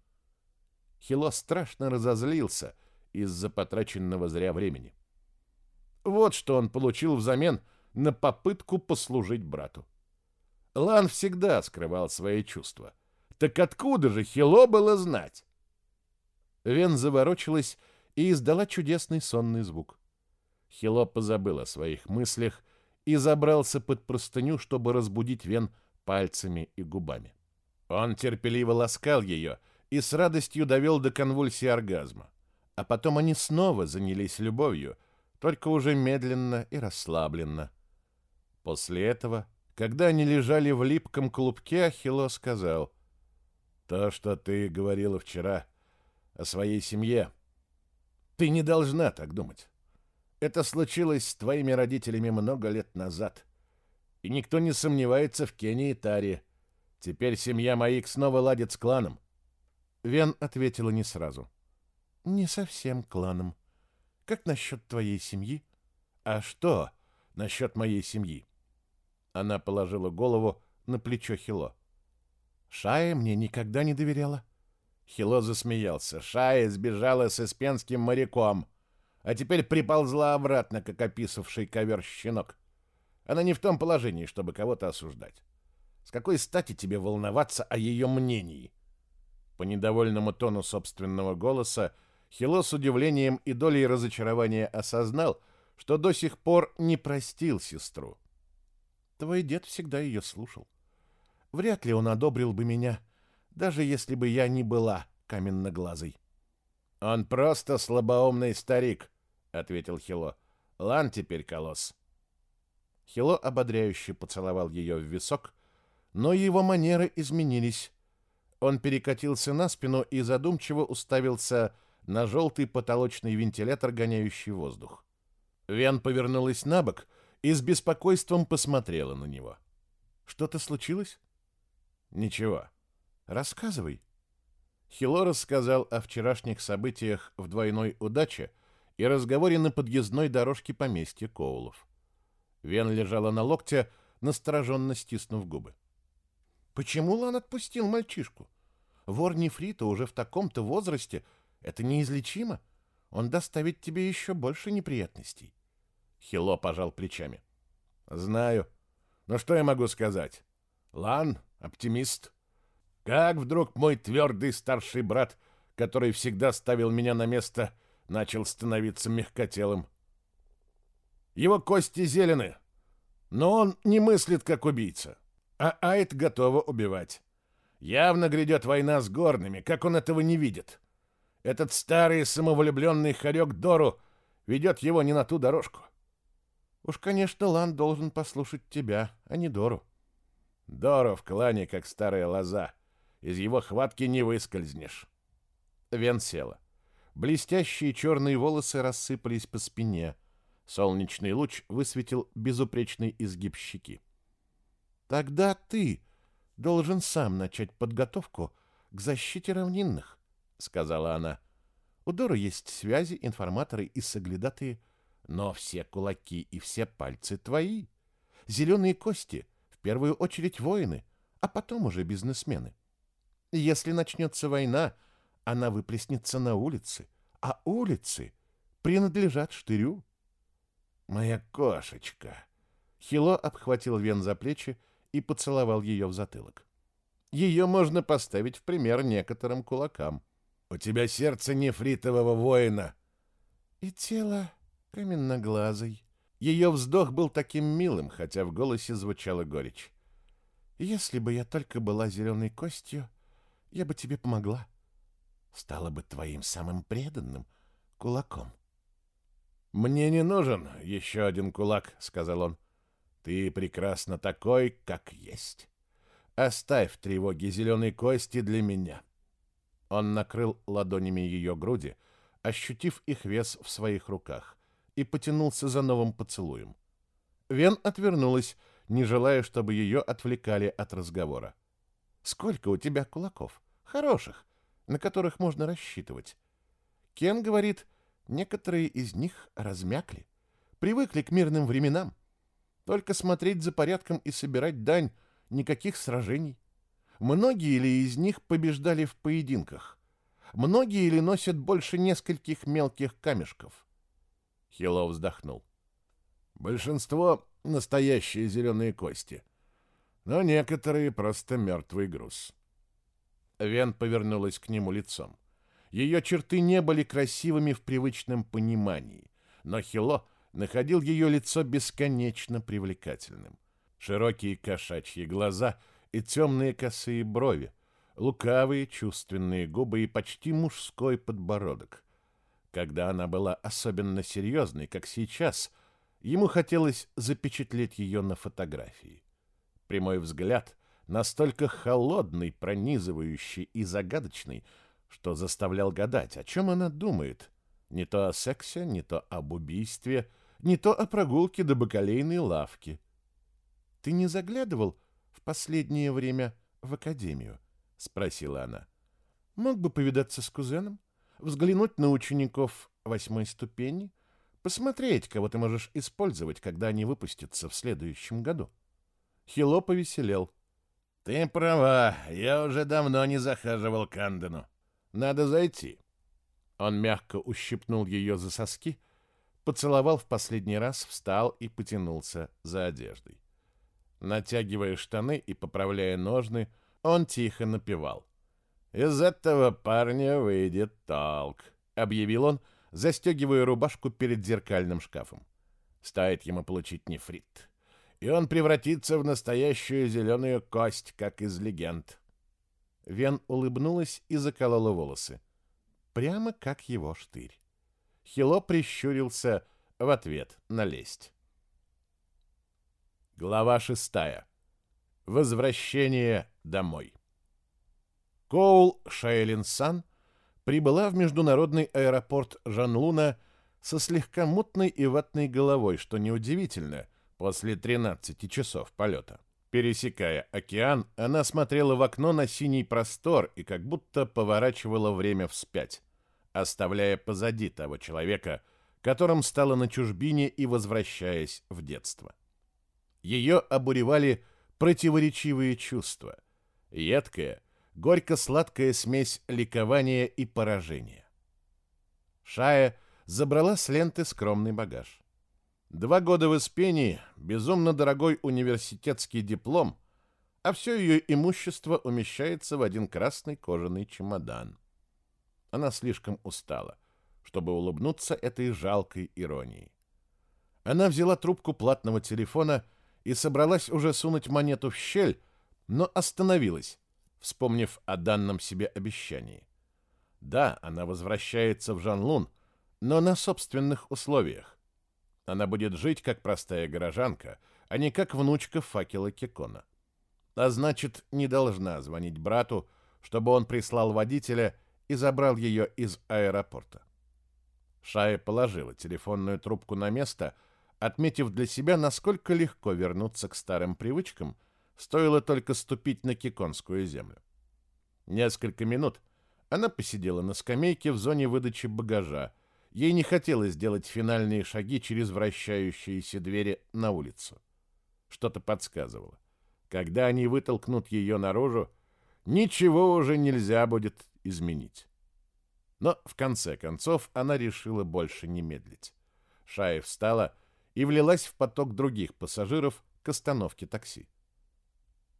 Хило страшно разозлился из-за потраченного зря времени. Вот что он получил взамен на попытку послужить брату. Лан всегда скрывал свои чувства. Так откуда же Хило было знать? Вен заворочилась и издала чудесный сонный звук. Хило позабыл о своих мыслях и забрался под простыню, чтобы разбудить Вен пальцами и губами. Он терпеливо ласкал ее и с радостью довел до конвульсии оргазма. А потом они снова занялись любовью, только уже медленно и расслабленно. После этого, когда они лежали в липком клубке, Ахилло сказал, «То, что ты говорила вчера о своей семье, ты не должна так думать. Это случилось с твоими родителями много лет назад, и никто не сомневается в Кении и Таре. Теперь семья Маик снова ладит с кланом». Вен ответила не сразу. «Не совсем кланом», как насчет твоей семьи? А что насчет моей семьи? Она положила голову на плечо Хило. Шая мне никогда не доверяла. Хило засмеялся. Шая сбежала с испенским моряком, а теперь приползла обратно, как описавший ковер щенок. Она не в том положении, чтобы кого-то осуждать. С какой стати тебе волноваться о ее мнении? По недовольному тону собственного голоса Хило с удивлением и долей разочарования осознал, что до сих пор не простил сестру. Твой дед всегда ее слушал. Вряд ли он одобрил бы меня, даже если бы я не была каменноглазой. Он просто слабоумный старик, ответил Хило. Лан теперь колосс. Хило ободряюще поцеловал ее в висок, но его манеры изменились. Он перекатился на спину и задумчиво уставился на желтый потолочный вентилятор, гоняющий воздух. Вен повернулась на бок и с беспокойством посмотрела на него. «Что-то случилось?» «Ничего. Рассказывай». Хило рассказал о вчерашних событиях в двойной удаче и разговоре на подъездной дорожке поместья Коулов. Вен лежала на локте, настороженно стиснув губы. «Почему Лан отпустил мальчишку? Вор Нефрита уже в таком-то возрасте это неизлечимо. Он доставит тебе еще больше неприятностей. Хило пожал плечами. Знаю. Но что я могу сказать? Лан — оптимист. Как вдруг мой твердый старший брат, который всегда ставил меня на место, начал становиться мягкотелым. Его кости зелены, но он не мыслит как убийца, а Айд готова убивать. Явно грядет война с горными, как он этого не видит. Этот старый самовлюбленный хорек Дору ведет его не на ту дорожку. Уж, конечно, Лан должен послушать тебя, а не Дору. Дору в клане, как старая лоза. Из его хватки не выскользнешь. Вен села. Блестящие черные волосы рассыпались по спине. Солнечный луч высветил безупречный изгиб щеки. Тогда ты должен сам начать подготовку к защите равнинных. — сказала она. «У Дора есть связи, информаторы и соглядатые, но все кулаки и все пальцы твои. Зеленые кости, в первую очередь воины, а потом уже бизнесмены. Если начнется война, она выплеснется на улицы, а улицы принадлежат штырю». «Моя кошечка!» Хило обхватил Вен за плечи и поцеловал ее в затылок. «Ее можно поставить в пример некоторым кулакам». У тебя сердце нефритового воина. И тело каменноглазый. Ее вздох был таким милым, хотя в голосе звучала горечь. Если бы я только была зеленой костью, я бы тебе помогла. Стала бы твоим самым преданным кулаком. «Мне не нужен еще один кулак», — сказал он. «Ты прекрасно такой, как есть. Оставь тревоги зеленой кости для меня». Он накрыл ладонями ее груди, ощутив их вес в своих руках, и потянулся за новым поцелуем. Вен отвернулась, не желая, чтобы ее отвлекали от разговора. «Сколько у тебя кулаков? Хороших, на которых можно рассчитывать?» Кен говорит, некоторые из них размякли, привыкли к мирным временам. Только смотреть за порядком и собирать дань, никаких сражений. Многие ли из них побеждали в поединках? Многие ли носят больше нескольких мелких камешков? Хило вздохнул. Большинство — настоящие зеленые кости, но некоторые — просто мертвый груз. Вен повернулась к нему лицом. Ее черты не были красивыми в привычном понимании, но Хило находил ее лицо бесконечно привлекательным. Широкие кошачьи глаза и темные косые брови, лукавые чувственные губы и почти мужской подбородок. Когда она была особенно серьезной, как сейчас, ему хотелось запечатлеть ее на фотографии. Прямой взгляд, настолько холодный, пронизывающий и загадочный, что заставлял гадать, о чем она думает. Не то о сексе, не то об убийстве, не то о прогулке до бакалейной лавки. «Ты не заглядывал в последнее время в академию?» — спросила она. «Мог бы повидаться с кузеном?» взглянуть на учеников восьмой ступени, посмотреть, кого ты можешь использовать, когда они выпустятся в следующем году. Хило повеселел. Ты права, я уже давно не захаживал к Андену. Надо зайти. Он мягко ущипнул ее за соски, поцеловал в последний раз, встал и потянулся за одеждой. Натягивая штаны и поправляя ножны, он тихо напевал. «Из этого парня выйдет толк», — объявил он, застегивая рубашку перед зеркальным шкафом. «Стоит ему получить нефрит, и он превратится в настоящую зеленую кость, как из легенд». Вен улыбнулась и заколола волосы. Прямо как его штырь. Хило прищурился в ответ на лесть. Глава шестая. Возвращение домой. Коул Шайлин-Сан прибыла в международный аэропорт Жанлуна со слегка мутной и ватной головой, что неудивительно после 13 часов полета. Пересекая океан, она смотрела в окно на синий простор и как будто поворачивала время вспять, оставляя позади того человека, которым стала на чужбине и возвращаясь в детство. Ее обуревали противоречивые чувства. Едкое, горько-сладкая смесь ликования и поражения. Шая забрала с ленты скромный багаж. Два года в Испении, безумно дорогой университетский диплом, а все ее имущество умещается в один красный кожаный чемодан. Она слишком устала, чтобы улыбнуться этой жалкой иронией. Она взяла трубку платного телефона и собралась уже сунуть монету в щель, но остановилась, вспомнив о данном себе обещании. Да, она возвращается в Жанлун, но на собственных условиях. Она будет жить как простая горожанка, а не как внучка факела Кекона. А значит, не должна звонить брату, чтобы он прислал водителя и забрал ее из аэропорта. Шая положила телефонную трубку на место, отметив для себя, насколько легко вернуться к старым привычкам – Стоило только ступить на Киконскую землю. Несколько минут она посидела на скамейке в зоне выдачи багажа. Ей не хотелось делать финальные шаги через вращающиеся двери на улицу. Что-то подсказывало. Когда они вытолкнут ее наружу, ничего уже нельзя будет изменить. Но, в конце концов, она решила больше не медлить. Шая встала и влилась в поток других пассажиров к остановке такси.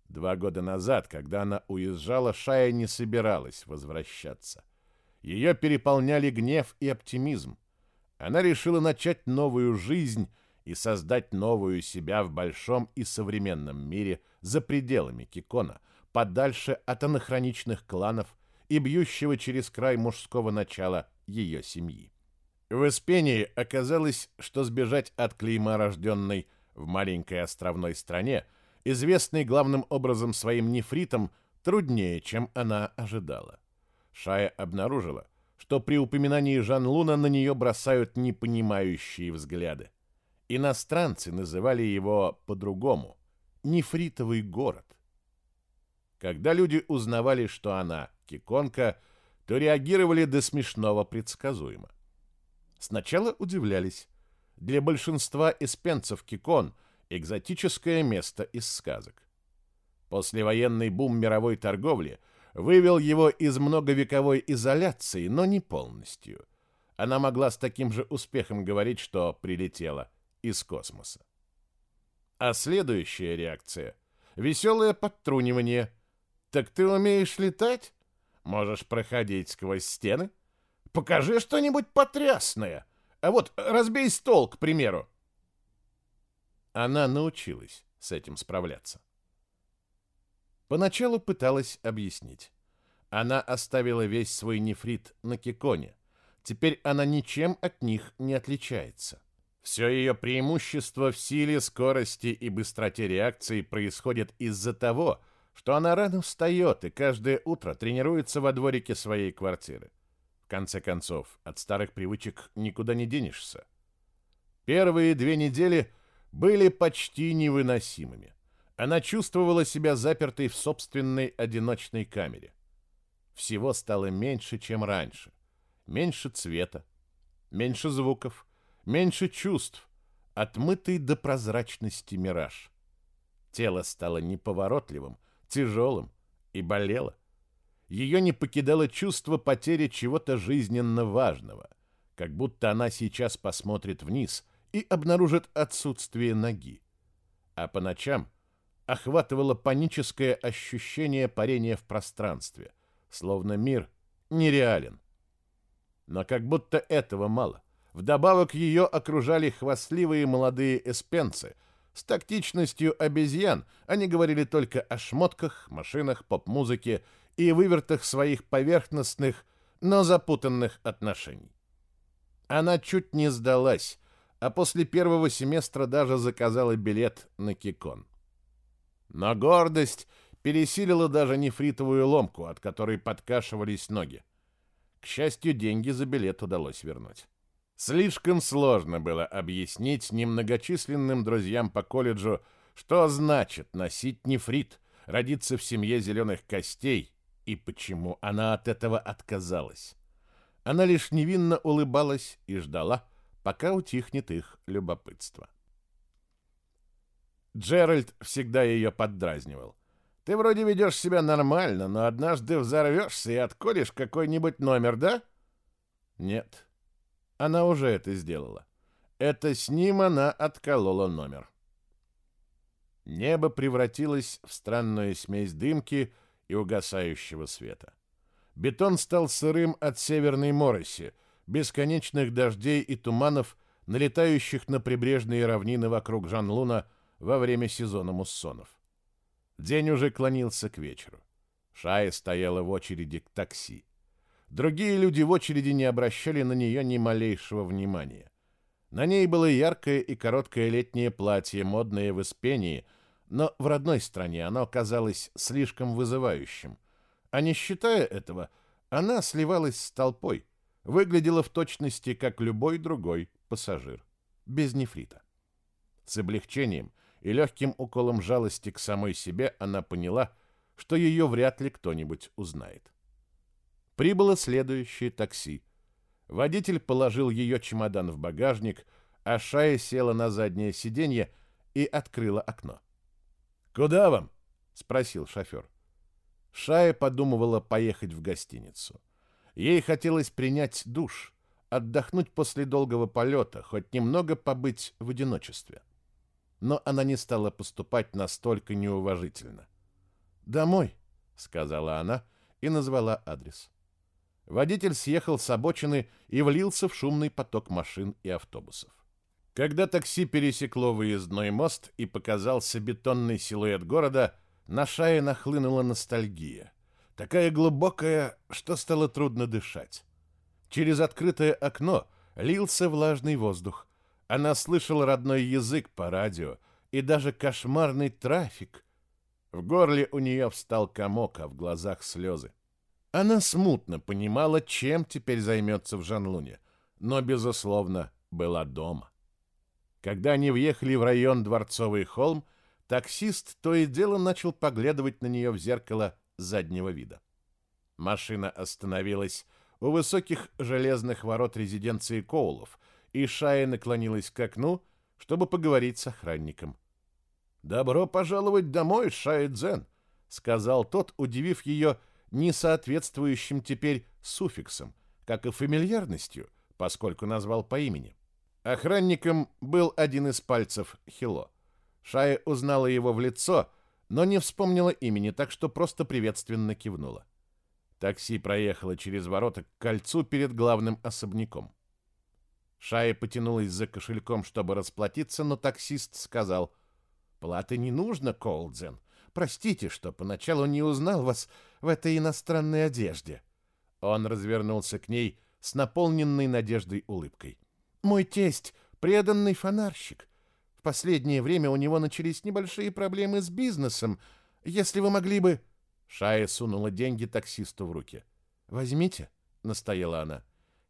Два года назад, когда она уезжала, Шая не собиралась возвращаться. Ее переполняли гнев и оптимизм. она решила начать новую жизнь и создать новую себя в большом и современном мире за пределами Кикона, подальше от анахроничных кланов и бьющего через край мужского начала ее семьи. В Испении оказалось, что сбежать от клейма рожденной в маленькой островной стране, известной главным образом своим нефритом, труднее, чем она ожидала. Шая обнаружила, что при упоминании Жан-Луна на нее бросают непонимающие взгляды. Иностранцы называли его по-другому – нефритовый город. Когда люди узнавали, что она киконка, то реагировали до смешного предсказуемо. Сначала удивлялись. Для большинства эспенцев Кикон – экзотическое место из сказок. Послевоенный бум мировой торговли вывел его из многовековой изоляции, но не полностью. Она могла с таким же успехом говорить, что прилетела из космоса. А следующая реакция – веселое подтрунивание. «Так ты умеешь летать? Можешь проходить сквозь стены? Покажи что-нибудь потрясное. А вот разбей стол, к примеру». Она научилась с этим справляться. Поначалу пыталась объяснить. Она оставила весь свой нефрит на Киконе. Теперь она ничем от них не отличается. Все ее преимущество в силе, скорости и быстроте реакции происходит из-за того, что она рано встает и каждое утро тренируется во дворике своей квартиры. В конце концов, от старых привычек никуда не денешься. Первые две недели были почти невыносимыми. Она чувствовала себя запертой в собственной одиночной камере. Всего стало меньше, чем раньше. Меньше цвета, меньше звуков, меньше чувств, отмытый до прозрачности мираж. Тело стало неповоротливым, тяжелым и болело. Ее не покидало чувство потери чего-то жизненно важного, как будто она сейчас посмотрит вниз и обнаружит отсутствие ноги. А по ночам охватывало паническое ощущение парения в пространстве, словно мир нереален. Но как будто этого мало. Вдобавок ее окружали хвастливые молодые эспенцы. С тактичностью обезьян они говорили только о шмотках, машинах, поп-музыке и вывертах своих поверхностных, но запутанных отношений. Она чуть не сдалась, а после первого семестра даже заказала билет на Кикон. Но гордость пересилила даже нефритовую ломку, от которой подкашивались ноги. К счастью, деньги за билет удалось вернуть. Слишком сложно было объяснить немногочисленным друзьям по колледжу, что значит носить нефрит, родиться в семье зеленых костей и почему она от этого отказалась. Она лишь невинно улыбалась и ждала, пока утихнет их любопытство. Джеральд всегда ее поддразнивал. «Ты вроде ведешь себя нормально, но однажды взорвешься и отколешь какой-нибудь номер, да?» «Нет. Она уже это сделала. Это с ним она отколола номер». Небо превратилось в странную смесь дымки и угасающего света. Бетон стал сырым от северной мороси, бесконечных дождей и туманов, налетающих на прибрежные равнины вокруг Жан-Луна во время сезона муссонов. День уже клонился к вечеру. Шая стояла в очереди к такси. Другие люди в очереди не обращали на нее ни малейшего внимания. На ней было яркое и короткое летнее платье, модное в Испении, но в родной стране оно казалось слишком вызывающим. А не считая этого, она сливалась с толпой, выглядела в точности, как любой другой пассажир, без нефрита. С облегчением – и легким уколом жалости к самой себе она поняла, что ее вряд ли кто-нибудь узнает. Прибыло следующее такси. Водитель положил ее чемодан в багажник, а Шая села на заднее сиденье и открыла окно. «Куда вам?» — спросил шофер. Шая подумывала поехать в гостиницу. Ей хотелось принять душ, отдохнуть после долгого полета, хоть немного побыть в одиночестве. — но она не стала поступать настолько неуважительно. «Домой», — сказала она и назвала адрес. Водитель съехал с обочины и влился в шумный поток машин и автобусов. Когда такси пересекло выездной мост и показался бетонный силуэт города, на шее нахлынула ностальгия. Такая глубокая, что стало трудно дышать. Через открытое окно лился влажный воздух. Она слышала родной язык по радио и даже кошмарный трафик. В горле у нее встал комок, а в глазах слезы. Она смутно понимала, чем теперь займется в Жанлуне, но, безусловно, была дома. Когда они въехали в район Дворцовый холм, таксист то и дело начал поглядывать на нее в зеркало заднего вида. Машина остановилась у высоких железных ворот резиденции Коулов, и Шая наклонилась к окну, чтобы поговорить с охранником. «Добро пожаловать домой, Шая Дзен», — сказал тот, удивив ее несоответствующим теперь суффиксом, как и фамильярностью, поскольку назвал по имени. Охранником был один из пальцев Хило. Шая узнала его в лицо, но не вспомнила имени, так что просто приветственно кивнула. Такси проехало через ворота к кольцу перед главным особняком. Шая потянулась за кошельком, чтобы расплатиться, но таксист сказал, «Платы не нужно, Колдзен. Простите, что поначалу не узнал вас в этой иностранной одежде. Он развернулся к ней с наполненной надеждой улыбкой. Мой тесть преданный фонарщик. В последнее время у него начались небольшие проблемы с бизнесом. Если вы могли бы Шая сунула деньги таксисту в руки. Возьмите, настояла она.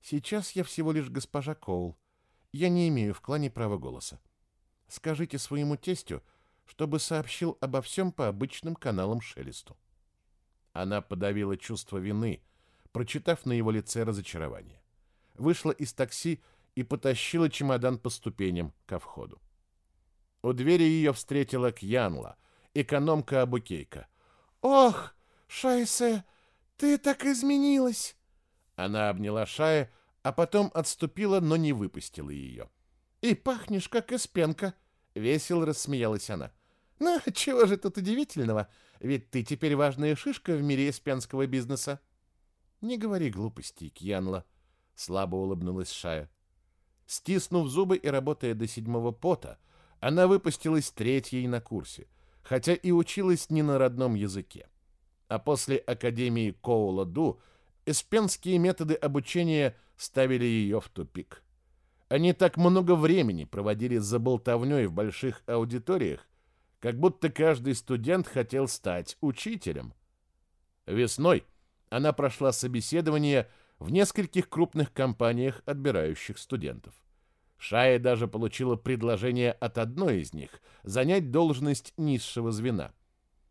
Сейчас я всего лишь госпожа Коул. Я не имею в клане права голоса. Скажите своему тестю, чтобы сообщил обо всем по обычным каналам Шелесту. Она подавила чувство вины, прочитав на его лице разочарование. Вышла из такси и потащила чемодан по ступеням ко входу. У двери ее встретила Кьянла, экономка Абукейка. «Ох, Шайсе, ты так изменилась!» Она обняла Шая, а потом отступила, но не выпустила ее. «И пахнешь, как испенка!» — весело рассмеялась она. «Ну, чего же тут удивительного? Ведь ты теперь важная шишка в мире испенского бизнеса. Не говори глупостей, Кьянла, слабо улыбнулась Шая. Стиснув зубы и работая до седьмого пота, она выпустилась третьей на курсе, хотя и училась не на родном языке. А после Академии Коула-Ду эспенские методы обучения ставили ее в тупик. Они так много времени проводили за болтовней в больших аудиториях, как будто каждый студент хотел стать учителем. Весной она прошла собеседование в нескольких крупных компаниях, отбирающих студентов. Шая даже получила предложение от одной из них занять должность низшего звена.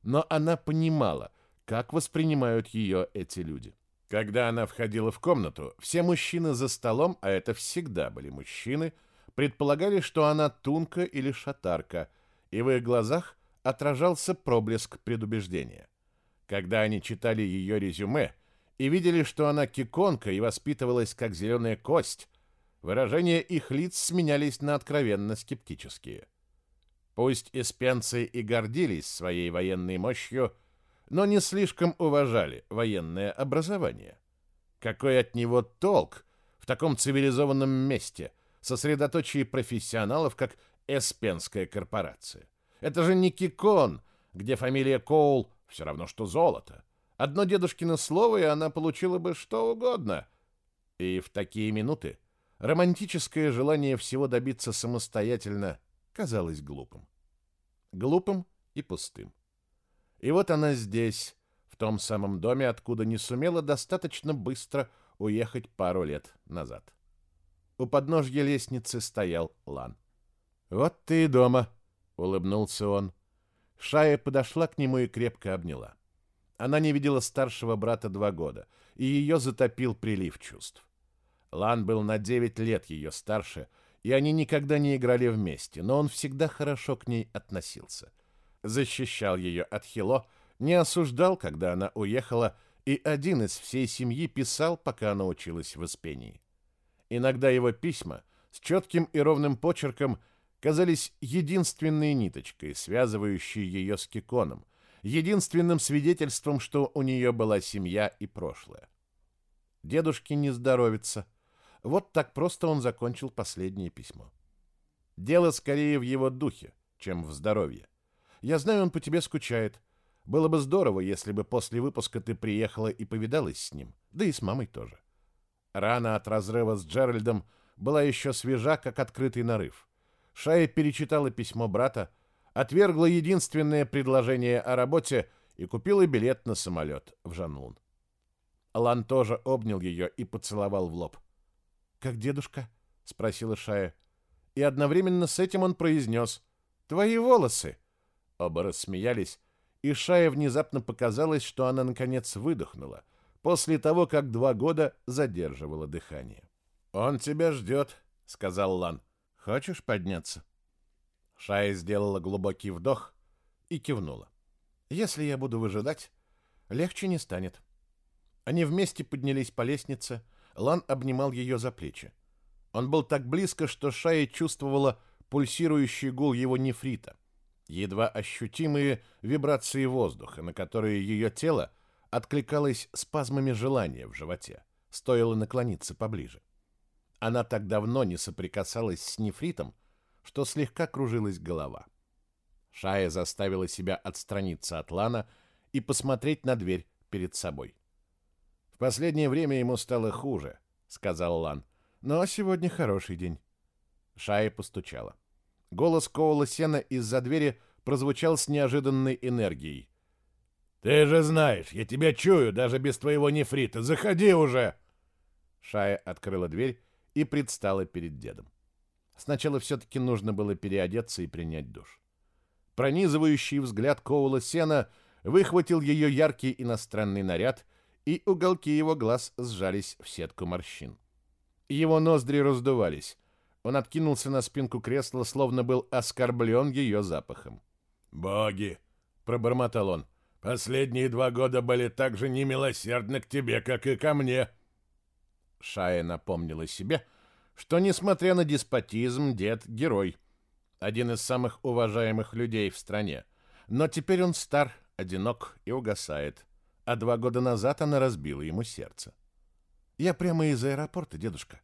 Но она понимала, как воспринимают ее эти люди. Когда она входила в комнату, все мужчины за столом, а это всегда были мужчины, предполагали, что она тунка или шатарка – и в их глазах отражался проблеск предубеждения. Когда они читали ее резюме и видели, что она киконка и воспитывалась как зеленая кость, выражения их лиц сменялись на откровенно скептические. Пусть эспенцы и гордились своей военной мощью, но не слишком уважали военное образование. Какой от него толк в таком цивилизованном месте, сосредоточии профессионалов, как Эспенская корпорация. Это же не Кикон, где фамилия Коул все равно, что золото. Одно дедушкино слово, и она получила бы что угодно. И в такие минуты романтическое желание всего добиться самостоятельно казалось глупым. Глупым и пустым. И вот она здесь, в том самом доме, откуда не сумела достаточно быстро уехать пару лет назад. У подножья лестницы стоял Лан. «Вот ты и дома», — улыбнулся он. Шая подошла к нему и крепко обняла. Она не видела старшего брата два года, и ее затопил прилив чувств. Лан был на девять лет ее старше, и они никогда не играли вместе, но он всегда хорошо к ней относился. Защищал ее от Хило, не осуждал, когда она уехала, и один из всей семьи писал, пока она училась в Испении. Иногда его письма с четким и ровным почерком – казались единственной ниточкой, связывающей ее с Киконом, единственным свидетельством, что у нее была семья и прошлое. Дедушке не здоровится. Вот так просто он закончил последнее письмо. Дело скорее в его духе, чем в здоровье. Я знаю, он по тебе скучает. Было бы здорово, если бы после выпуска ты приехала и повидалась с ним, да и с мамой тоже. Рана от разрыва с Джеральдом была еще свежа, как открытый нарыв. Шая перечитала письмо брата, отвергла единственное предложение о работе и купила билет на самолет в Жанлун. Лан тоже обнял ее и поцеловал в лоб. «Как дедушка?» — спросила Шая. И одновременно с этим он произнес «Твои волосы!» Оба рассмеялись, и Шая внезапно показалось, что она наконец выдохнула, после того, как два года задерживала дыхание. «Он тебя ждет», — сказал Лан. «Хочешь подняться?» Шая сделала глубокий вдох и кивнула. «Если я буду выжидать, легче не станет». Они вместе поднялись по лестнице, Лан обнимал ее за плечи. Он был так близко, что Шая чувствовала пульсирующий гул его нефрита, едва ощутимые вибрации воздуха, на которые ее тело откликалось спазмами желания в животе. Стоило наклониться поближе. Она так давно не соприкасалась с нефритом, что слегка кружилась голова. Шая заставила себя отстраниться от Лана и посмотреть на дверь перед собой. «В последнее время ему стало хуже», — сказал Лан. «Но сегодня хороший день». Шая постучала. Голос Коула Сена из-за двери прозвучал с неожиданной энергией. «Ты же знаешь, я тебя чую даже без твоего нефрита. Заходи уже!» Шая открыла дверь и предстала перед дедом. Сначала все-таки нужно было переодеться и принять душ. Пронизывающий взгляд Коула Сена выхватил ее яркий иностранный наряд, и уголки его глаз сжались в сетку морщин. Его ноздри раздувались. Он откинулся на спинку кресла, словно был оскорблен ее запахом. «Боги!» — пробормотал он. «Последние два года были так же немилосердны к тебе, как и ко мне!» Шая напомнила себе, что, несмотря на деспотизм, дед — герой, один из самых уважаемых людей в стране. Но теперь он стар, одинок и угасает. А два года назад она разбила ему сердце. «Я прямо из аэропорта, дедушка».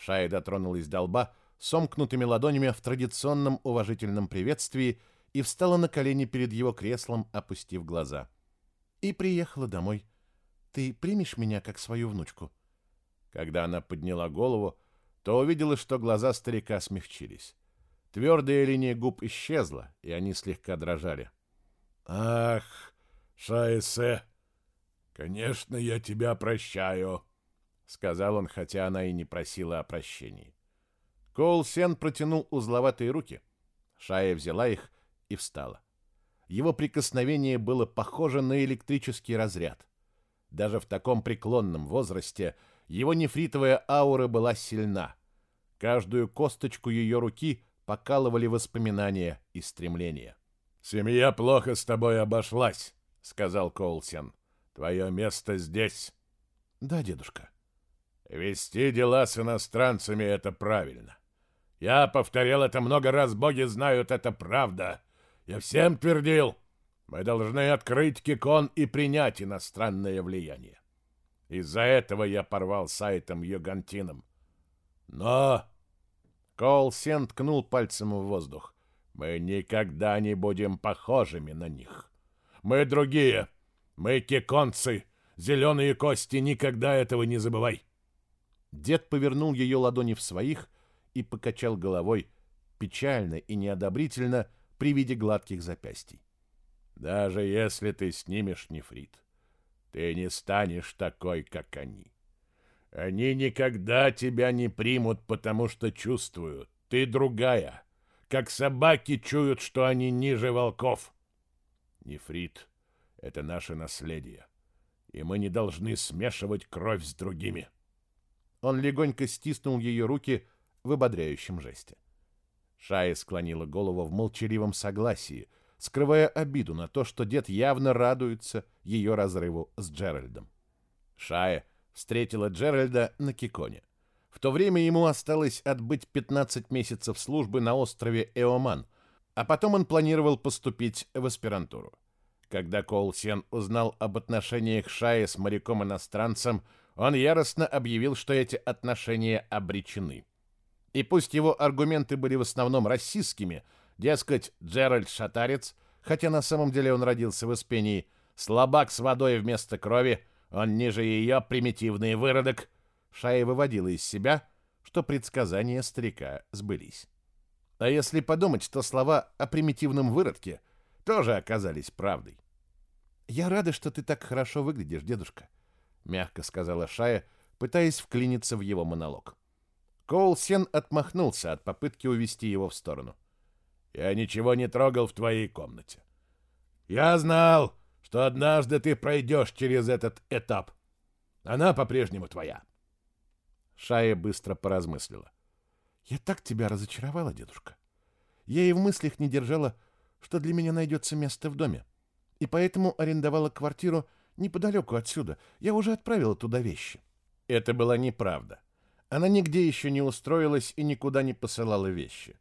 Шая дотронулась до лба сомкнутыми ладонями в традиционном уважительном приветствии и встала на колени перед его креслом, опустив глаза. «И приехала домой. Ты примешь меня как свою внучку?» Когда она подняла голову, то увидела, что глаза старика смягчились. Твердая линия губ исчезла, и они слегка дрожали. «Ах, Шаэсе, конечно, я тебя прощаю», — сказал он, хотя она и не просила о прощении. Коул Сен протянул узловатые руки. Шая взяла их и встала. Его прикосновение было похоже на электрический разряд. Даже в таком преклонном возрасте — его нефритовая аура была сильна. Каждую косточку ее руки покалывали воспоминания и стремления. «Семья плохо с тобой обошлась», — сказал Коулсен. «Твое место здесь». «Да, дедушка». «Вести дела с иностранцами — это правильно. Я повторял это много раз, боги знают, это правда. Я всем твердил, мы должны открыть Кикон и принять иностранное влияние. Из-за этого я порвал сайтом Йогантином. Но... Кол Сен ткнул пальцем в воздух. Мы никогда не будем похожими на них. Мы другие. Мы киконцы. Зеленые кости. Никогда этого не забывай. Дед повернул ее ладони в своих и покачал головой, печально и неодобрительно при виде гладких запястий. Даже если ты снимешь нефрит, ты не станешь такой, как они. Они никогда тебя не примут, потому что чувствуют. Ты другая. Как собаки чуют, что они ниже волков. Нефрит — это наше наследие, и мы не должны смешивать кровь с другими. Он легонько стиснул ее руки в ободряющем жесте. Шая склонила голову в молчаливом согласии — скрывая обиду на то, что дед явно радуется ее разрыву с Джеральдом. Шая встретила Джеральда на Киконе. В то время ему осталось отбыть 15 месяцев службы на острове Эоман, а потом он планировал поступить в аспирантуру. Когда Коул Сен узнал об отношениях Шая с моряком-иностранцем, он яростно объявил, что эти отношения обречены. И пусть его аргументы были в основном расистскими, дескать, Джеральд Шатарец, хотя на самом деле он родился в Испении, слабак с водой вместо крови, он ниже ее примитивный выродок, Шая выводила из себя, что предсказания старика сбылись. А если подумать, то слова о примитивном выродке тоже оказались правдой. «Я рада, что ты так хорошо выглядишь, дедушка», — мягко сказала Шая, пытаясь вклиниться в его монолог. Коул Сен отмахнулся от попытки увести его в сторону. «Я ничего не трогал в твоей комнате. Я знал, что однажды ты пройдешь через этот этап. Она по-прежнему твоя». Шая быстро поразмыслила. «Я так тебя разочаровала, дедушка. Я и в мыслях не держала, что для меня найдется место в доме, и поэтому арендовала квартиру неподалеку отсюда. Я уже отправила туда вещи». Это была неправда. Она нигде еще не устроилась и никуда не посылала вещи.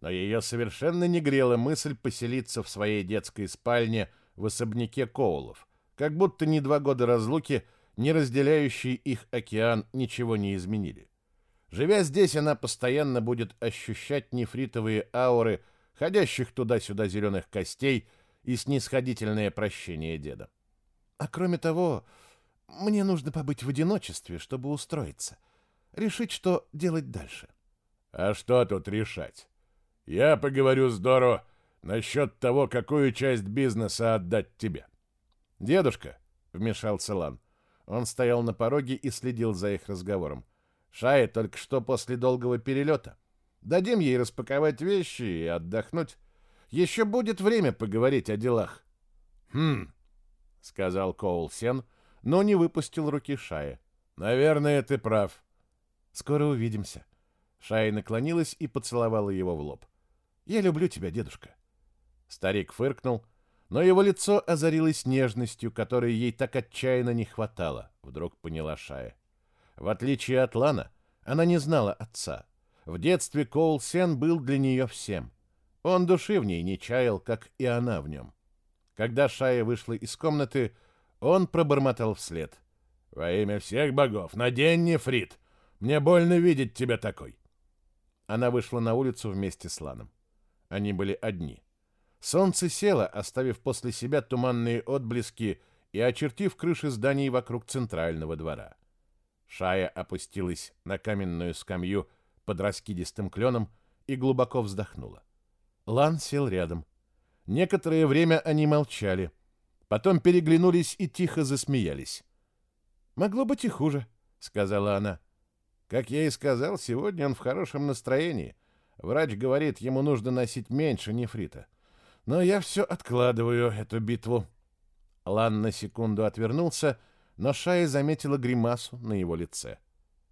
Но ее совершенно не грела мысль поселиться в своей детской спальне в особняке Коулов, как будто ни два года разлуки, ни разделяющий их океан ничего не изменили. Живя здесь, она постоянно будет ощущать нефритовые ауры, ходящих туда-сюда зеленых костей и снисходительное прощение деда. А кроме того, мне нужно побыть в одиночестве, чтобы устроиться — решить, что делать дальше. А что тут решать? Я поговорю с Доро насчет того, какую часть бизнеса отдать тебе. Дедушка, вмешался Лан. Он стоял на пороге и следил за их разговором. Шая только что после долгого перелета. Дадим ей распаковать вещи и отдохнуть. Еще будет время поговорить о делах. Хм, сказал Коул Сен, но не выпустил руки Шая. Наверное, ты прав. Скоро увидимся. Шая наклонилась и поцеловала его в лоб. Я люблю тебя, дедушка. Старик фыркнул, но его лицо озарилось нежностью, которой ей так отчаянно не хватало, вдруг поняла Шая. В отличие от Лана, она не знала отца. В детстве Коул Сен был для нее всем. Он души в ней не чаял, как и она в нем. Когда Шая вышла из комнаты, он пробормотал вслед. «Во имя всех богов, надень нефрит! Мне больно видеть тебя такой. Она вышла на улицу вместе с Ланом. Они были одни. Солнце село, оставив после себя туманные отблески и очертив крыши зданий вокруг центрального двора. Шая опустилась на каменную скамью под раскидистым кленом и глубоко вздохнула. Лан сел рядом. Некоторое время они молчали. Потом переглянулись и тихо засмеялись. «Могло быть и хуже», — сказала она. Как я и сказал, сегодня он в хорошем настроении. Врач говорит, ему нужно носить меньше нефрита. Но я все откладываю, эту битву. Лан на секунду отвернулся, но Шая заметила гримасу на его лице.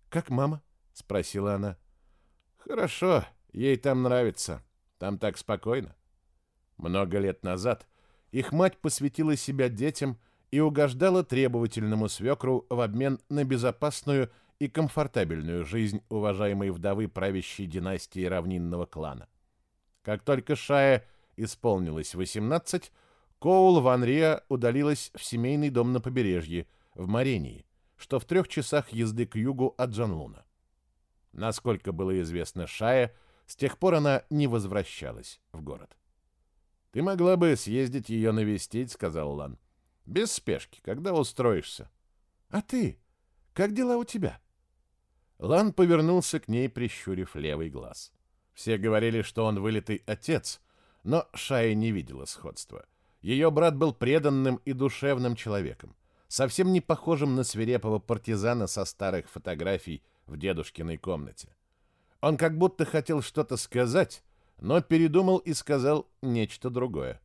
«Как мама?» — спросила она. «Хорошо, ей там нравится. Там так спокойно». Много лет назад их мать посвятила себя детям и угождала требовательному свекру в обмен на безопасную и комфортабельную жизнь уважаемой вдовы правящей династии равнинного клана. Как только Шая исполнилось 18, Коул Ван Риа удалилась в семейный дом на побережье, в Марении, что в трех часах езды к югу от Джанлуна. Насколько было известно Шая, с тех пор она не возвращалась в город. «Ты могла бы съездить ее навестить», — сказал Лан. «Без спешки, когда устроишься». «А ты? Как дела у тебя?» Лан повернулся к ней, прищурив левый глаз. Все говорили, что он вылитый отец, но Шая не видела сходства. Ее брат был преданным и душевным человеком, совсем не похожим на свирепого партизана со старых фотографий в дедушкиной комнате. Он как будто хотел что-то сказать, но передумал и сказал нечто другое.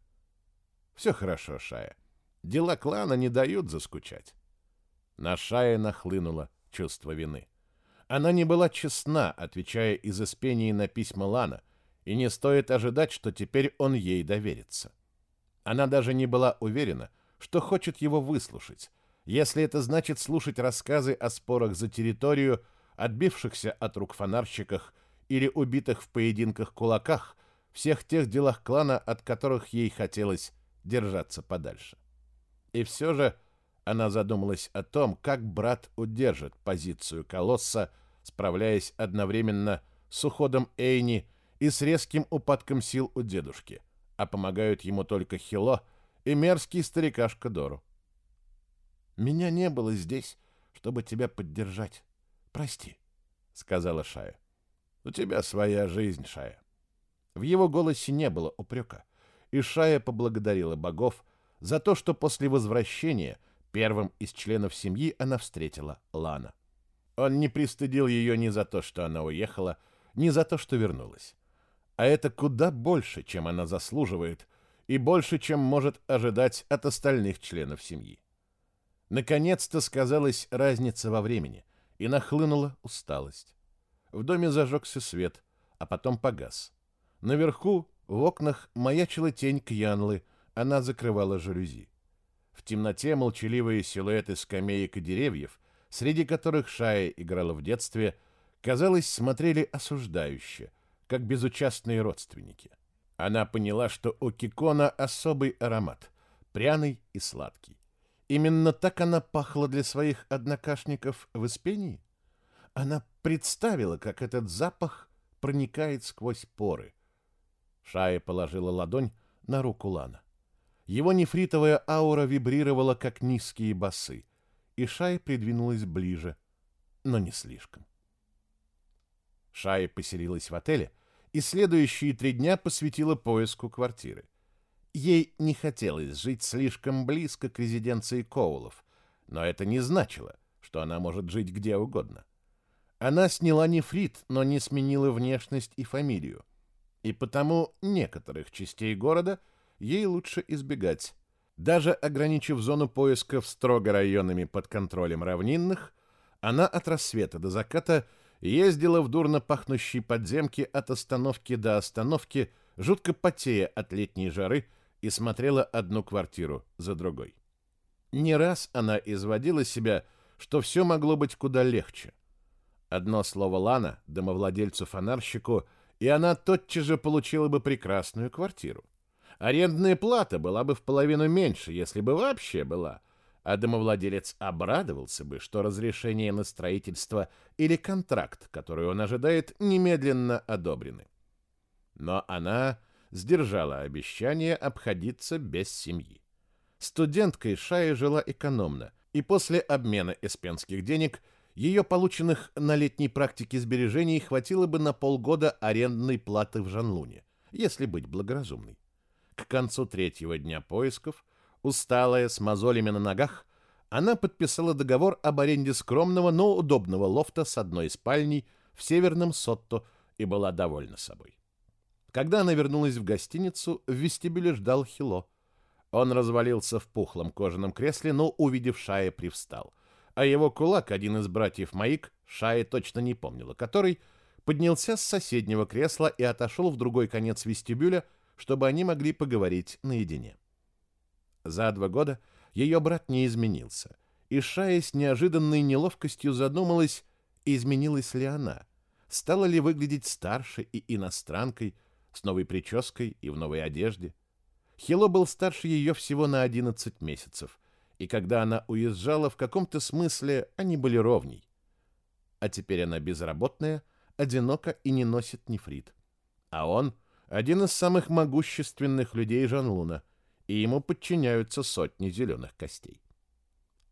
«Все хорошо, Шая. Дела клана не дают заскучать». На Шая нахлынуло чувство вины. Она не была честна, отвечая из Испении на письма Лана, и не стоит ожидать, что теперь он ей доверится. Она даже не была уверена, что хочет его выслушать, если это значит слушать рассказы о спорах за территорию, отбившихся от рук фонарщиках или убитых в поединках кулаках, всех тех делах клана, от которых ей хотелось держаться подальше. И все же Она задумалась о том, как брат удержит позицию колосса, справляясь одновременно с уходом Эйни и с резким упадком сил у дедушки, а помогают ему только Хило и мерзкий старикашка Дору. «Меня не было здесь, чтобы тебя поддержать. Прости», — сказала Шая. «У тебя своя жизнь, Шая». В его голосе не было упрека, и Шая поблагодарила богов за то, что после возвращения первым из членов семьи она встретила Лана. Он не пристыдил ее ни за то, что она уехала, ни за то, что вернулась. А это куда больше, чем она заслуживает, и больше, чем может ожидать от остальных членов семьи. Наконец-то сказалась разница во времени, и нахлынула усталость. В доме зажегся свет, а потом погас. Наверху, в окнах, маячила тень Кьянлы, она закрывала жалюзи. В темноте молчаливые силуэты скамеек и деревьев, среди которых Шая играла в детстве, казалось, смотрели осуждающе, как безучастные родственники. Она поняла, что у Кикона особый аромат, пряный и сладкий. Именно так она пахла для своих однокашников в Испении? Она представила, как этот запах проникает сквозь поры. Шая положила ладонь на руку Лана. Его нефритовая аура вибрировала, как низкие басы, и Шая придвинулась ближе, но не слишком. Шая поселилась в отеле и следующие три дня посвятила поиску квартиры. Ей не хотелось жить слишком близко к резиденции Коулов, но это не значило, что она может жить где угодно. Она сняла нефрит, но не сменила внешность и фамилию, и потому некоторых частей города ей лучше избегать. Даже ограничив зону поисков строго районами под контролем равнинных, она от рассвета до заката ездила в дурно пахнущей подземке от остановки до остановки, жутко потея от летней жары, и смотрела одну квартиру за другой. Не раз она изводила себя, что все могло быть куда легче. Одно слово Лана, домовладельцу-фонарщику, и она тотчас же получила бы прекрасную квартиру. Арендная плата была бы в половину меньше, если бы вообще была, а домовладелец обрадовался бы, что разрешение на строительство или контракт, который он ожидает, немедленно одобрены. Но она сдержала обещание обходиться без семьи. Студенткой Шая жила экономно, и после обмена эспенских денег ее полученных на летней практике сбережений хватило бы на полгода арендной платы в Жанлуне, если быть благоразумной. К концу третьего дня поисков, усталая, с мозолями на ногах, она подписала договор об аренде скромного, но удобного лофта с одной спальней в северном Сотто и была довольна собой. Когда она вернулась в гостиницу, в вестибюле ждал Хило. Он развалился в пухлом кожаном кресле, но, увидев Шая, привстал. А его кулак, один из братьев Маик, Шая точно не помнила, который поднялся с соседнего кресла и отошел в другой конец вестибюля, чтобы они могли поговорить наедине. За два года ее брат не изменился, и Шая с неожиданной неловкостью задумалась, изменилась ли она, стала ли выглядеть старше и иностранкой, с новой прической и в новой одежде. Хило был старше ее всего на 11 месяцев, и когда она уезжала, в каком-то смысле они были ровней. А теперь она безработная, одинока и не носит нефрит. А он — один из самых могущественных людей Жанлуна, и ему подчиняются сотни зеленых костей.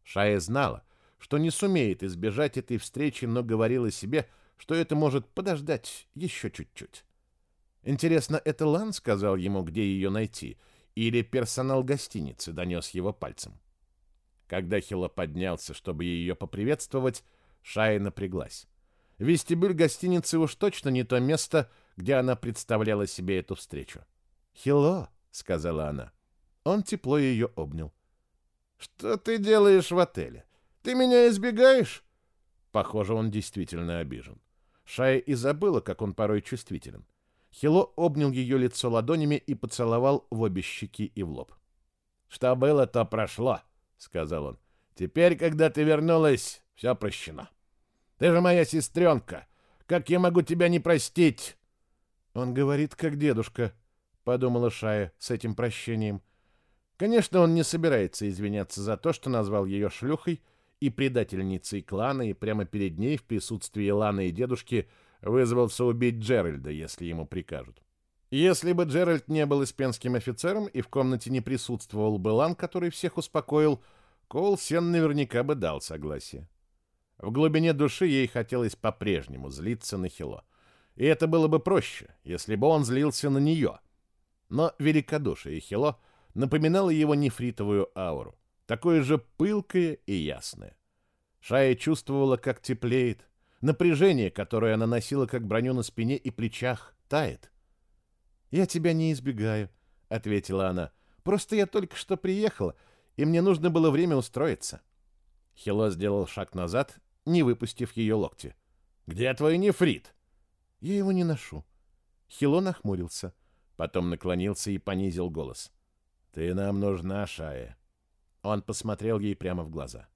Шая знала, что не сумеет избежать этой встречи, но говорила себе, что это может подождать еще чуть-чуть. Интересно, это Лан сказал ему, где ее найти, или персонал гостиницы донес его пальцем? Когда Хило поднялся, чтобы ее поприветствовать, Шая напряглась. Вестибюль гостиницы уж точно не то место, где она представляла себе эту встречу. «Хило», — сказала она. Он тепло ее обнял. «Что ты делаешь в отеле? Ты меня избегаешь?» Похоже, он действительно обижен. Шая и забыла, как он порой чувствителен. Хило обнял ее лицо ладонями и поцеловал в обе щеки и в лоб. «Что было, то прошло», — сказал он. «Теперь, когда ты вернулась, все прощено. Ты же моя сестренка. Как я могу тебя не простить?» «Он говорит, как дедушка», — подумала Шая с этим прощением. Конечно, он не собирается извиняться за то, что назвал ее шлюхой и предательницей клана, и прямо перед ней в присутствии Ланы и дедушки вызвался убить Джеральда, если ему прикажут. Если бы Джеральд не был испенским офицером и в комнате не присутствовал бы Лан, который всех успокоил, Коул Сен наверняка бы дал согласие. В глубине души ей хотелось по-прежнему злиться на Хило. И это было бы проще, если бы он злился на нее. Но великодушие Хило напоминало его нефритовую ауру, такое же пылкое и ясное. Шая чувствовала, как теплеет, напряжение, которое она носила как броню на спине и плечах, тает. «Я тебя не избегаю», — ответила она. «Просто я только что приехала, и мне нужно было время устроиться». Хило сделал шаг назад, не выпустив ее локти. «Где твой нефрит?» «Я его не ношу». Хило нахмурился, потом наклонился и понизил голос. «Ты нам нужна, Шая». Он посмотрел ей прямо в глаза.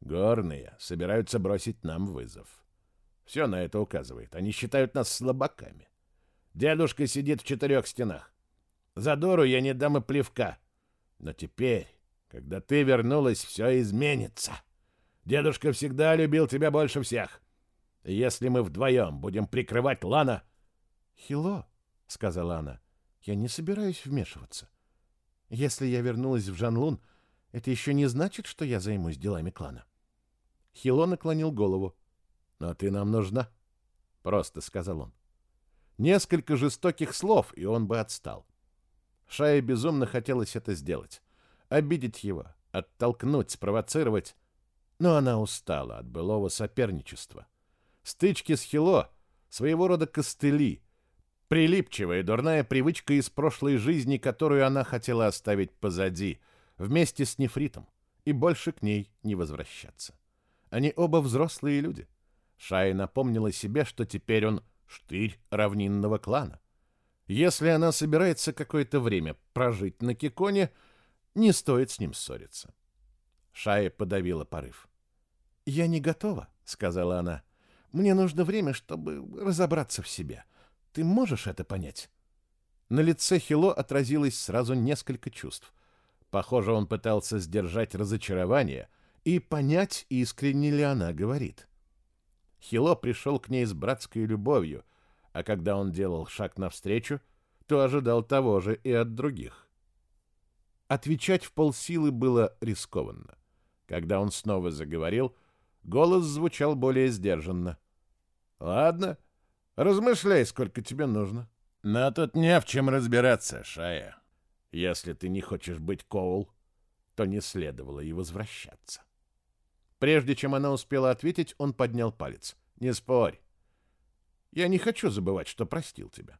«Горные собираются бросить нам вызов. Все на это указывает. Они считают нас слабаками. Дедушка сидит в четырех стенах. Задору я не дам и плевка. Но теперь, когда ты вернулась, все изменится. Дедушка всегда любил тебя больше всех. Если мы вдвоем будем прикрывать Лана...» «Хило», — сказала она, — «я не собираюсь вмешиваться. Если я вернулась в Жанлун, это еще не значит, что я займусь делами клана». Хило наклонил голову. «Но ты нам нужна», — просто сказал он. Несколько жестоких слов, и он бы отстал. Шае безумно хотелось это сделать. Обидеть его, оттолкнуть, спровоцировать. Но она устала от былого соперничества. Стычки с Хило — своего рода костыли, прилипчивая дурная привычка из прошлой жизни, которую она хотела оставить позади, вместе с нефритом, и больше к ней не возвращаться. Они оба взрослые люди. Шая напомнила себе, что теперь он штырь равнинного клана. Если она собирается какое-то время прожить на Киконе, не стоит с ним ссориться. Шая подавила порыв. «Я не готова», — сказала она. «Мне нужно время, чтобы разобраться в себе. Ты можешь это понять?» На лице Хило отразилось сразу несколько чувств. Похоже, он пытался сдержать разочарование и понять, искренне ли она говорит. Хило пришел к ней с братской любовью, а когда он делал шаг навстречу, то ожидал того же и от других. Отвечать в полсилы было рискованно. Когда он снова заговорил, голос звучал более сдержанно. «Ладно, размышляй, сколько тебе нужно. Но тут не в чем разбираться, Шая. Если ты не хочешь быть Коул, то не следовало и возвращаться». Прежде чем она успела ответить, он поднял палец. «Не спорь. Я не хочу забывать, что простил тебя.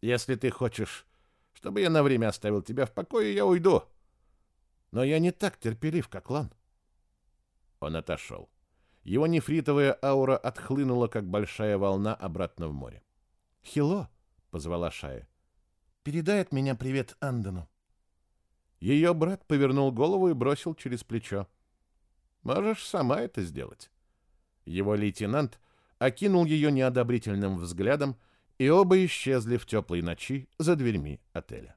Если ты хочешь, чтобы я на время оставил тебя в покое, я уйду. Но я не так терпелив, как Лан». Он отошел. Его нефритовая аура отхлынула, как большая волна, обратно в море. «Хило!» — позвала Шая. «Передай от меня привет Андону». Ее брат повернул голову и бросил через плечо. Можешь сама это сделать. Его лейтенант окинул ее неодобрительным взглядом, и оба исчезли в теплой ночи за дверьми отеля.